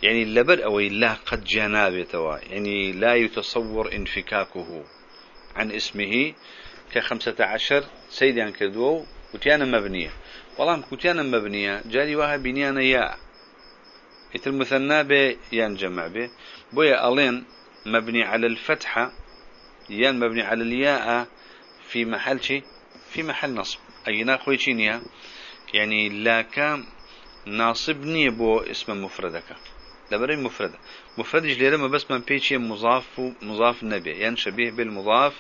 يعني لبر أو لا قد جنابته يعني لا يتصور انفكاكه عن اسمه كخمسة عشر سيدان كذو كتيانا مبنية. والله كتيانا مبنية. جاري واها بنيانا يا. يتر مثنى به يان جمع به بويا ألين مبني على الفتحة يان مبني على الياء في محل شي؟ في محل نصب. أي ناخوي شينيا يعني كان ناصبني بو اسم مفردك. لبري مفردة مفرد جليرة ما بس من بيشي مضاف مضاف النبي يعني شبيه بالمضاف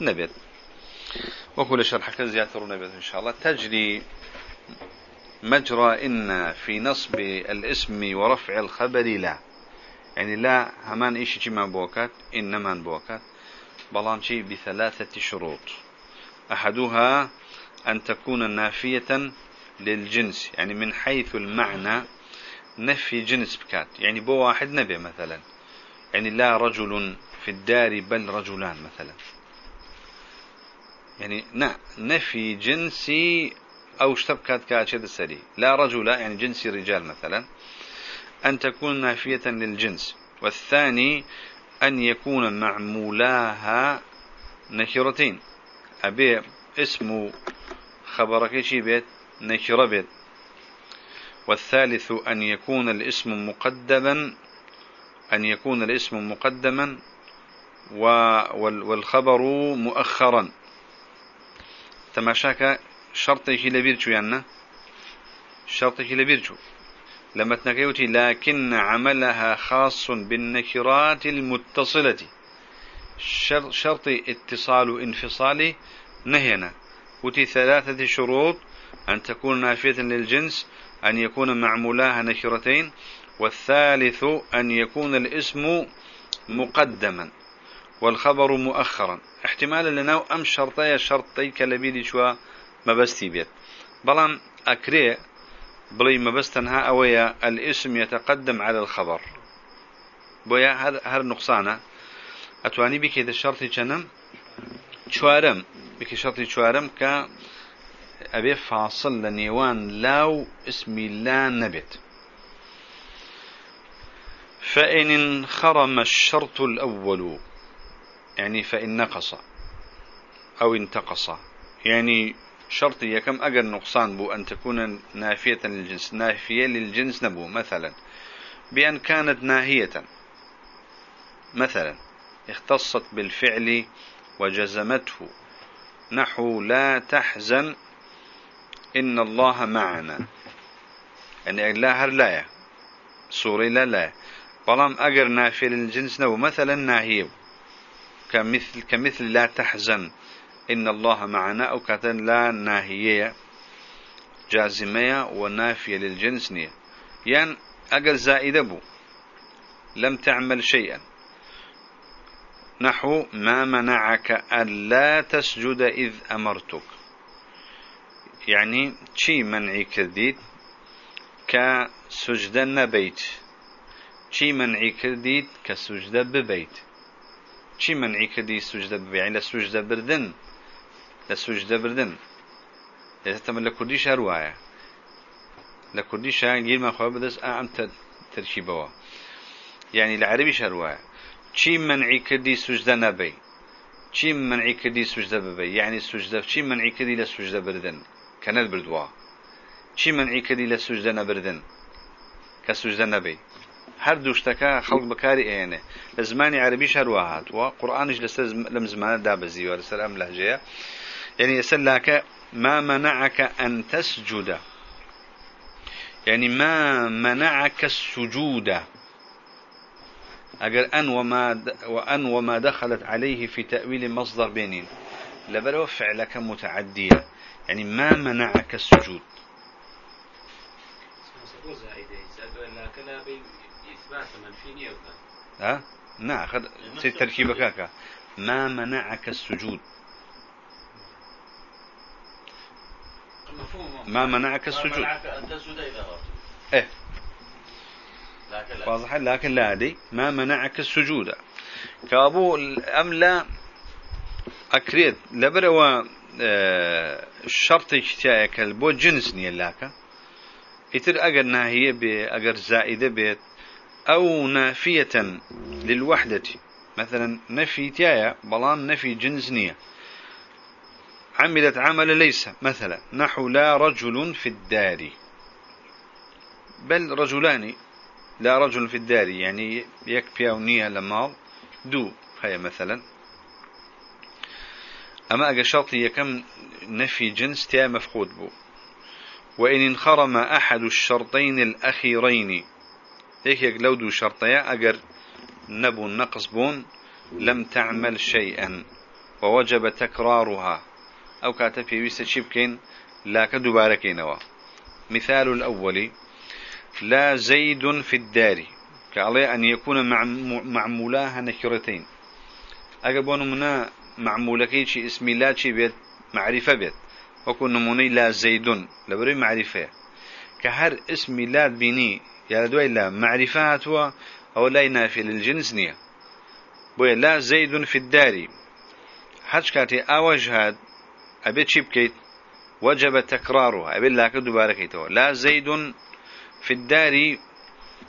نبت وكل شرحك زيادة نبت إن شاء الله تجري مجرى إن في نصب الاسم ورفع الخبر لا. يعني لا همان إيش جمع بوكات إنما بوكات بلام شيء بثلاثة شروط. أحدها أن تكون نافية للجنس يعني من حيث المعنى نفي جنس بكات يعني بو واحد نبي مثلا يعني لا رجل في الدار بل رجلان مثلا. يعني نفي جنسي أو اشتبكات كاتشد السري لا رجل يعني جنسي رجال مثلا أن تكون نافية للجنس. والثاني أن يكون معمولاها نكرتين أبي اسم خبرك شي بيت؟ نكرة بيت. والثالث أن يكون الاسم مقدما أن يكون الاسم مقدما والخبر مؤخرا. تماشاك شرطه لبيرجو يعني؟ شرطه لبيرجو لما تنكيوتي لكن عملها خاص بالنكرات المتصلة. شرط اتصال انفصال نهينا. وتي ثلاثة شروط أن تكون نافية للجنس أن يكون معمولاها نكرتين والثالث أن يكون الاسم مقدما والخبر مؤخرا. احتمالا لناو أم شرطي شرطي كالبيدي شوى مبستي بيت. بلان أكري بلي مبستنها أويا الاسم يتقدم على الخبر. بويا هر نقصانة. أتواني بك إذا الشرطي جنم؟ شوارم. بك شرطي شوارم ك أبي فاصل لنيوان لاو اسمي لا نبت. فإن انخرم الشرط الأول يعني فإن نقص أو انتقص. يعني شرطي كم أجر نقصان بو أن تكون نافية للجنس نافية للجنس نبو مثلا. بأن كانت ناهية مثلا. اختصت بالفعل وجزمته. نحو لا تحزن إن الله معنا. يعني لا هر لا سوري لا لا بلام أجر نافي للجنس نبو مثلا ناهيه كمثل كمثل لا تحزن إن الله معنا أو كتن لا ناهية جازمية ونافية للجنس نية. يعني أجر زائدة بو. لم تعمل شيئا. نحو ما منعك ألا تسجد إذ أمرتك. يعني شي منعي كرديت كسجدة نبيت شي منعي كرديت كسجدة ببيت چی منعی کردی سوجدە ببیعین لە سوجدە بردن. لە سوجدە بردن ئێستەمە لە کوردیش هەروایە لە کوردیش گیرمان خۆ بدەست ئەم ترکیبەوە یعنی لە عەربیش هەروایە چی منعی کردی سوجدە نەبی چی منعی کردی سوجدە ببی؟ یعنی سوجدە چی منعی کردی لە سوجدە بردن؟ کە نەت بردووە چی منعی کردی لە سوجدە نەبردن؟ کە سوجدە نەبی هر دوشتكا خلق بكاري اينه لزماني عربي شروهات وقرآنش لسر لم زمان دابزي ولسر ام لهجية يعني يسلك ما منعك أن تسجد. يعني ما منعك السجود. أجر أن وما وأن وما دخلت عليه في تأويل مصدر بينين. لبلو فعلك متعدية. يعني ما منعك السجود. ها؟ نعم أخذ تركيبك كاكا ما منعك السجود. ما منعك السجود. إيه. واضح؟ لكن لا دي ما منعك السجود. كابو أم لا أكريد لبروا الشرط اشتاك البو جنس نيلاك يتر أجر ناهية بأجر زائدة بيت أو نافية للوحدة. مثلا نفي تايا بلام نفي جنس نية. عملت عمل ليس. مثلا نحو لا رجل في الدار. بل رجلان. لا رجل في الدار يعني يكفي نية لمال دو هيا مثلا. أما أجا شرطي كم نفي جنس تيا مفقود بو. وإن انخرم أحد الشرطين الأخيرين. هيك لو دو شرطية أجر نبو نقص بون لم تعمل شيئا ووجب تكرارها. أو كاتب في شبكين لا كدباركينوا مثال الأول. لا زيد في الدار. كعلي أن يكون معمولاها نكرتين. أقبون منا معمولكي شي اسمي لا شي بيت معرفة بيت. وكون نموني لا زيد لبري معرفة. كهر اسمي لا بيني يا دوي لا معرفات هو أو لا ينافي للجنس نية. بوي لا زيد في الدار. حج كاتي أوج هاد أبيت شبكيت وجب تكراره. أبي لا كدو باركيته. لا زيد في الدار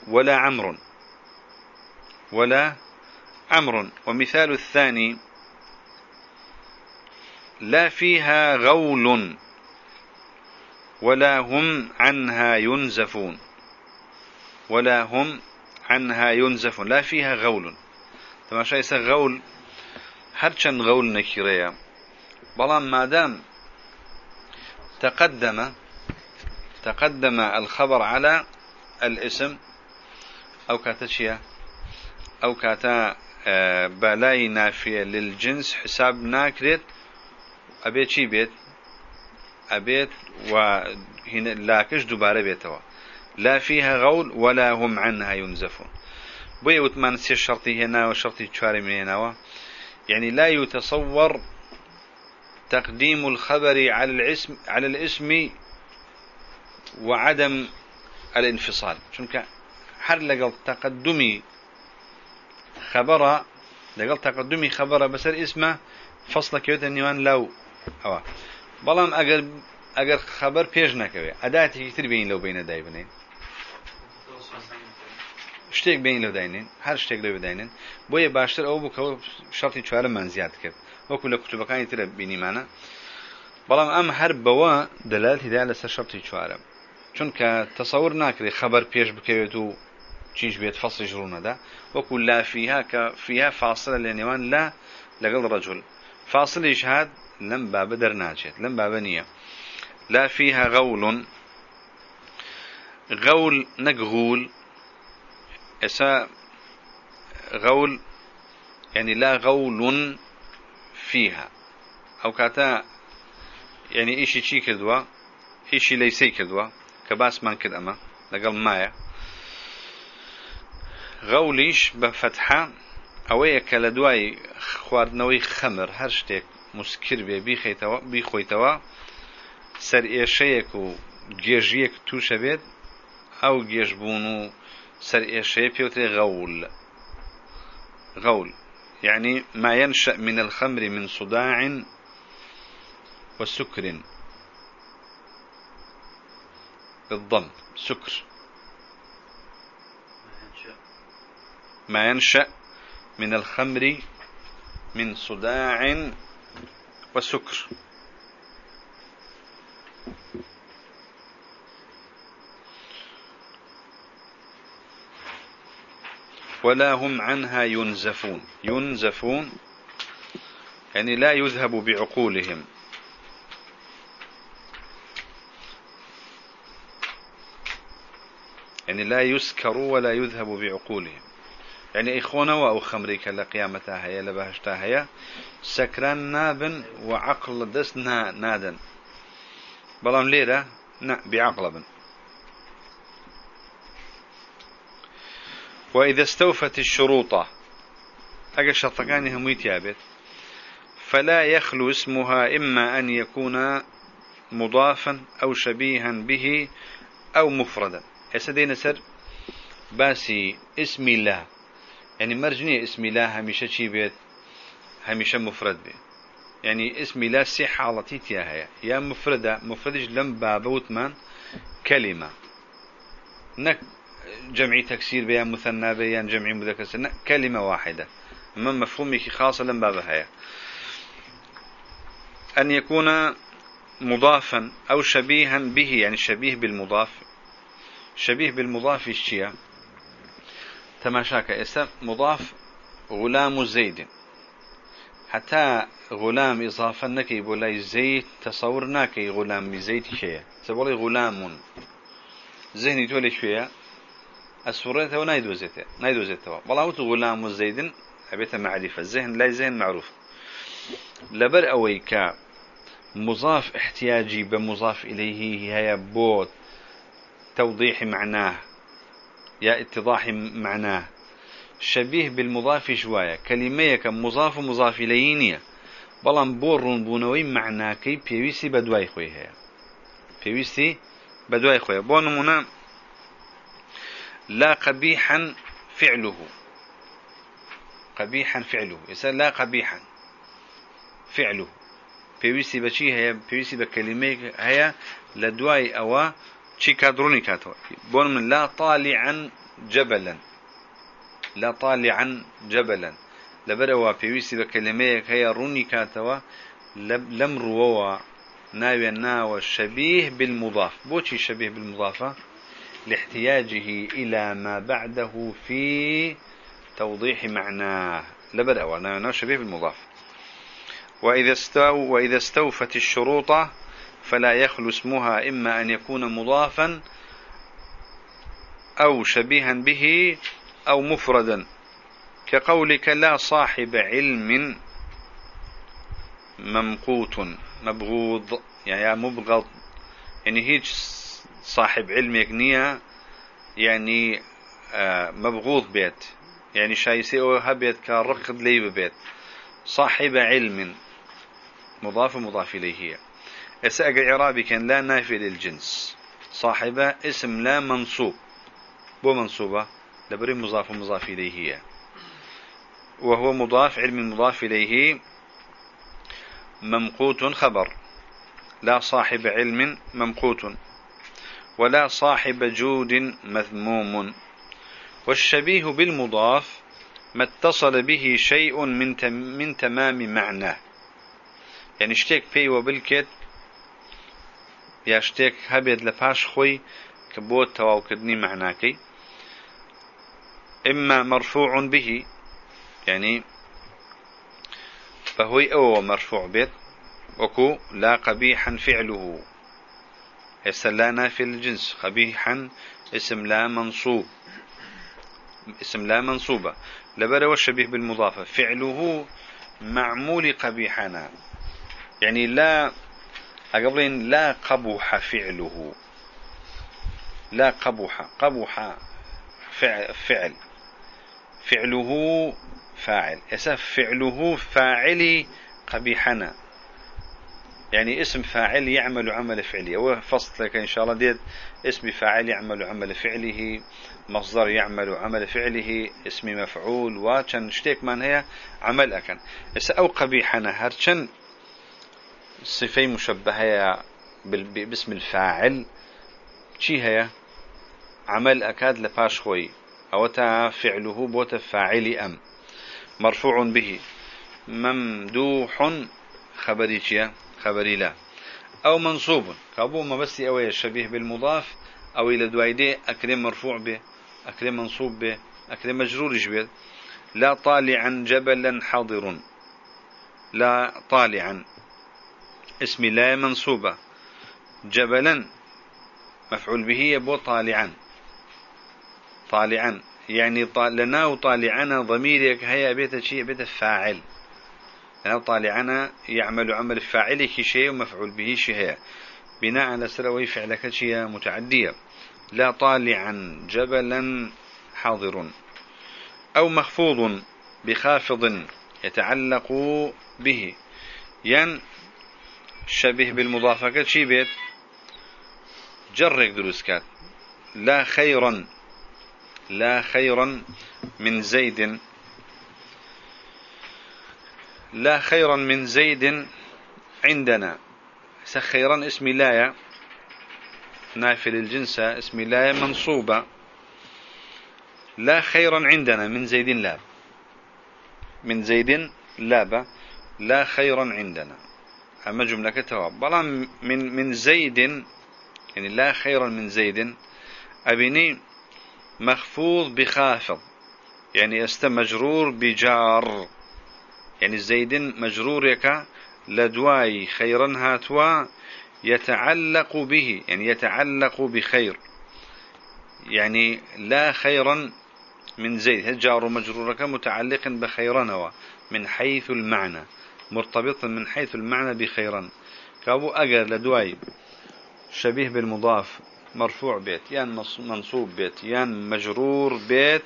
ولا عمر ولا عمر ومثال الثاني لا فيها غول ولا هم عنها ينزفون ولا هم عنها ينزفون. لا فيها غول. تماشا يسا غول هرچن غول نكيريا بلان ما دام تقدم تقدم الخبر على الاسم أو كاتشيا أو كاتا آه، بلاي نافية للجنس حساب ناكريت. أبيت شي بيت؟ أبيت وهنا لاكش دوبارة بيتوا. لا فيها غول ولا هم عنها ينزفون. بوي وثمان سي شرطي هنا وشرطي تشاري هنا يعني لا يتصور تقديم الخبر على الاسم على الاسم وعدم الانفصال. شنك حر لقل تقدمي خبر لقل تقدمي خبر بسر اسمه فصل كيوت النيوان لو أوا بلام أجر أجر خبر بيج نكوي أداتي كتير بين لو بين دايبنين شتێک بین لەو داینێن هەر شتێک لەوێ داینێن بۆیە باشتر ئەو بکەوە شەڵی چوارەمان زیاد کرد. وەکو لە کوتوبەکانی ترە بینیمانە. بەڵام ئەم هەر بەوە دەلات هیدا لەسەر شەڵی چوارە. چونکە تەسەور ناکرێت خەبەر پێش بکەوێت و چیش بێت فەصلی ژڕونەدا وەکو لا فيها کە فيها فاصلە لە نێوان لا لەگەڵ ڕەجل فاصلیش هات لەم بابە دەرناچێت لەم بابە نییە. لا فيها غول غول نەگغول إسا غول يعني لا غول فيها أو كاتا يعني إيشي شي كدوا إيشي ليسي كدوا كباس ما كد أما لقل مايا غوليش بفتحة ئەوەیە کە لە دوای خواردنەوەی خەمر هەر شتێک مسکر بێ بیخۆیتەوە سەر ئێشەیەک و گێژیەک تووشە بێت ئەو گێژبوون و سر إيشي بيوتري غول. غول يعني ما ينشأ من الخمر من صداع وسكر بالضم سكر ما ينشأ من الخمر من صداع وسكر. ولا هم عنها ينزفون. ينزفون يعني لا يذهب بعقولهم. يعني لا يسكر ولا يذهب بعقولهم. يعني إخوانا أو خمريك لقيامتها هي لبهشتها هي سكران نابن وعقل دس نادن. بلام ليرة بعقل بن. وإذا استوفت الشروط أجا شرطكان هم يتيابت. فلا يخلو اسمها إما أن يكون مضافا أو شبيها به أو مفردا. يسدين سر باسي اسم الله يعني مرجنية اسم الله هميشة شي بيت هميشة مفرد بي يعني اسم الله سي حالتي تياها يا مفردة مفردش لم بابوت من كلمة نك جمعي تكسير بيان مثنى بيان جمعي مذكر كلمة واحدة. أما مفهومك خاصة لم بابها أن يكون مضافا أو شبيها به يعني شبيه بالمضاف. شبيه بالمضاف الشيء تماشاك اسم مضاف غلام زيد. حتى غلام إضافة نكي بولاي زيد تصور ناكي غلام زيد شيء سبولي غلام. ذهني تولي شوية السورة نايدوزته نايدوزته والله غلام زيد أبيت معرفة. الذهن لا ذهن معروف. لبر أويك مضاف احتياجي بمضاف إليه هي بوت. توضيح معناه يا اتضاح معناه. شبيه بالمضاف شوية كلمة مضاف مضاف إليه معناکەی پێویستی بە دوای خۆی هەیە پێویستی بە دوای خۆیە بۆ نمونە لا قبيحا فعله. قبيحا فعله. يسأل لا قبيحا فعله. بيويسي بشي هي بيويسي بكلمة هي لدواي أوا شي كادروني كاتوا بون من لا طالعا جبلا. لا طالعا جبلا. لبروا بيويسي بكلمة هي روني كاتوا لم روا ناوي ناوى شبيه بالمضاف. بوشي شبيه بالمضافة؟ لاحتياجه إلى ما بعده في توضيح معناه. لبدأ وناوي شبيه بالمضاف. وإذا, استو وإذا استوفت الشروط فلا يخلو اسمها إما أن يكون مضافا أو شبيها به أو مفردا. كقولك لا صاحب علم ممقوت مبغوض يعني مبغض. يعني هيج صاحب علم يكنية يعني آه مبغوض بيت. يعني شايسي أو هبيت كرقد لي بيت. صاحب علم مضاف مضاف إليه اسأق العرابي كان لا نافي للجنس. صاحبة اسم لا منصوب. بو منصوبة؟ لبري مضاف مضاف إليه وهو مضاف علم مضاف إليه. ممقوت خبر. لا صاحب علم ممقوت. ولا صاحب جود مذموم. والشبيه بالمضاف ما اتصل به شيء من من تمام معناه. يعني اشتيك في وبالكت يا اشتيك هبيد لفاش خوي كبوت تواوكدني معناكي إما مرفوع به يعني فهو أو مرفوع بيت وكو لا قبيحا فعله. لا في الجنس قبيحا اسم لا منصوب. اسم لا منصوبة. لبدا والشبيه بالمضافة. فعله معمول قبيحنا يعني لا أقبلين لا قبح فعله. لا قبح قبح فعل, فعل. فعله فاعل. اسف فعله فاعلي قبيحنا. يعني اسم فاعل يعمل عمل فعلي. هو فصل لك إن شاء الله. ديت اسم فاعل يعمل عمل فعله. مصدر يعمل عمل فعله. اسم مفعول. وكان شتيك من هي؟ عمل أكن. أو قبيحنا. هرشن صفي مشبهة باسم الفاعل. شي هي عمل أكاد لفاش خوي أو تا فعله بوت فاعل أم مرفوع به. ممدوح خبري خبري لا. أو منصوب. كابو ما بس أوي شبيه بالمضاف أو إلى دوايدي أكرم مرفوع به أكرم منصوب به أكرم مجرور به لا طالعا جبلا حاضر لا طالعا. اسم لا منصوبة. جبلا مفعول به يبو طالعا. طالعا يعني لنا وطالعنا ضميرك هيا بيت شيء بيت فاعل. لنا طالعنا يعمل عمل فاعل شيء ومفعول به شيء. بناء على سلوي فعلك شيء متعدية. لا طالعا جبلا حاضر. أو مخفوض بخافض يتعلق به. ين شبه بالمضافة شي بيت جرك دروسكات لا خيرا لا خيرا من زيد لا خيرا من زيد عندنا. خيرا اسم لايا نافل الجنس اسم لايا منصوبة لا خيرا عندنا من زيد لا. من زيد لابا لا خيرا عندنا. أما جملة كتواب. بلا من من زيد يعني لا خيرا من زيد. أبني مخفوض بخافض يعني أست مجرور بجار. يعني زيد مجرور يكا لدواي خيرا هاتوا يتعلق به يعني يتعلق بخير. يعني لا خيرا من زيد. هجار مجرورك متعلق بخيرا من حيث المعنى. مرتبط من حيث المعنى بخيرا. كابو أجر لدواي شبيه بالمضاف مرفوع بيت يان منصوب بيت يان مجرور بيت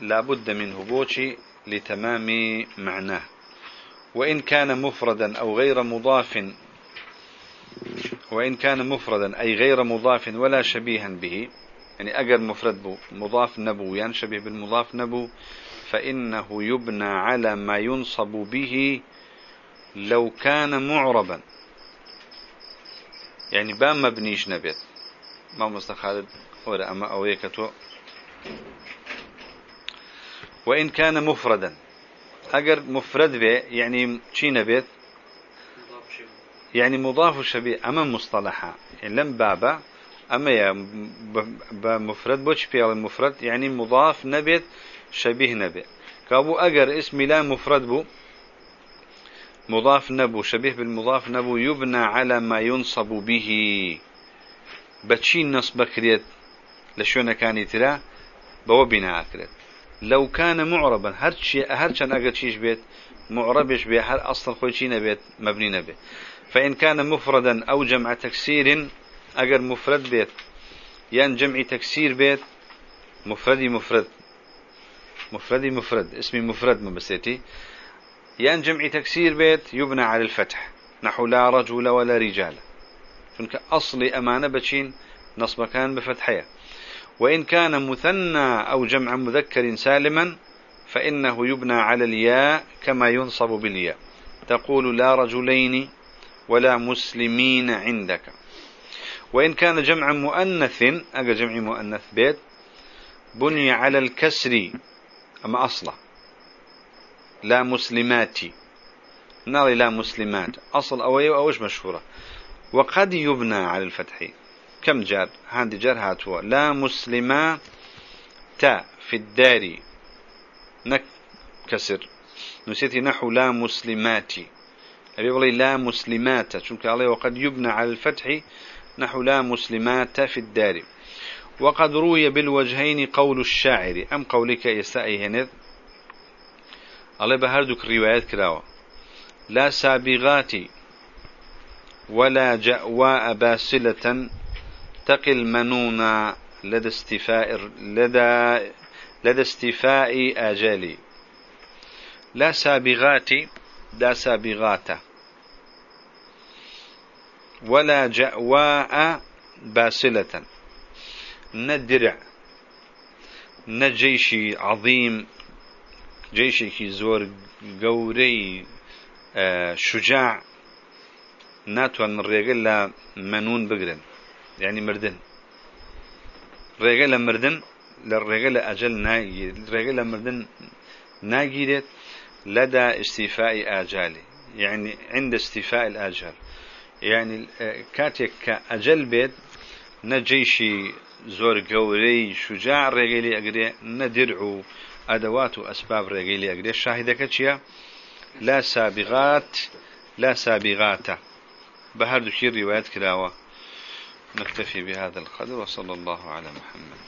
لابد منه بوشي لتمام معناه. وإن كان مفردا أو غير مضاف وإن كان مفردا أي غير مضاف ولا شبيها به يعني أجر مفرد بو مضاف نبو يعني شبيه بالمضاف نبو فإنه يبنى على ما ينصب به لو كان معربا. يعني بام مبنيش نبيت. ما مستخالد ولا أما أويكتو وإن كان مفردا. أجر مفرد به يعني شي نبيت؟ يعني مضاف شبيه. أما مصطلحا. يعني لم بابا أما يا بمفرد بوش في المفرد يعني مضاف نبت شبيه نبي. كابو أجر اسمي لا مفرد بو مضاف نبو شبيه بالمضاف نبو يبنى على ما ينصب به. بتشين نصب كريت لشون كان ترى بو بناء كريت لو كان معربا هرشي هرشان أجر شيش بيت معربش به هر أصلا خوشي نبيت مبني نبي فإن كان مفردا أو جمع تكسير أجر مفرد بيت يعني جمع تكسير بيت مفردي مفرد. مفردي مفرد اسمي مفرد مبسيتي يعني جمع تكسير بيت يبنى على الفتح. نحو لا رجل ولا رجال. فنك أصلي أمانة بتشين نصب كان بفتحية. وإن كان مثنى أو جمع مذكر سالما فإنه يبنى على الياء كما ينصب بالياء. تقول لا رجلين ولا مسلمين عندك. وإن كان جمع مؤنث أجا جمع مؤنث بيت بني على الكسر أما أصلة؟ لا مسلماتي ناري لا مسلمات. أصل أوي أوش مشهورة؟ وقد يبنى على الفتح. كم جار؟ هاندي جار هاتوا لا مسلمات في الدار. نكسر. نسيتي نحو لا مسلماتي أبي بقولي لا مسلمات. شنك عليه وقد يبنى على الفتح. نحو لا مسلمات في الدار. وقد روي بالوجهين قول الشاعر. أم قولك يستأي هنذ الله بهردك روايات كراوة لا سابغات ولا جأواء باسلة تقي المنون لدى استفاء لدى لدى استفاء آجالي. لا سابغات لا سابغات ولا جأواء باسلة. ندرع نجيشي عظيم. جيشي زور قوري آه، شجاع. ناتوان الرجل منون بقرن. يعني مردن. رجل مردن للرجل أجل ناجي الرجل مردن ناجيت لدى استيفاء آجالي. يعني عند استيفاء الآجال. يعني آه، كاتك أجل بيت نجيشي زۆر گەورەی شوجاع ڕێگەی لێ ئەگرێ نەدر و ئەدەوات و ئەسباب ڕێگەی لێ ئەگرێ. شاهدەکە چییە؟ لا سابغات لا سابغاتە. بە هەردووکی ڕیواەت کراوە. نكتفي بهذا القدر وصلى الله على محمد.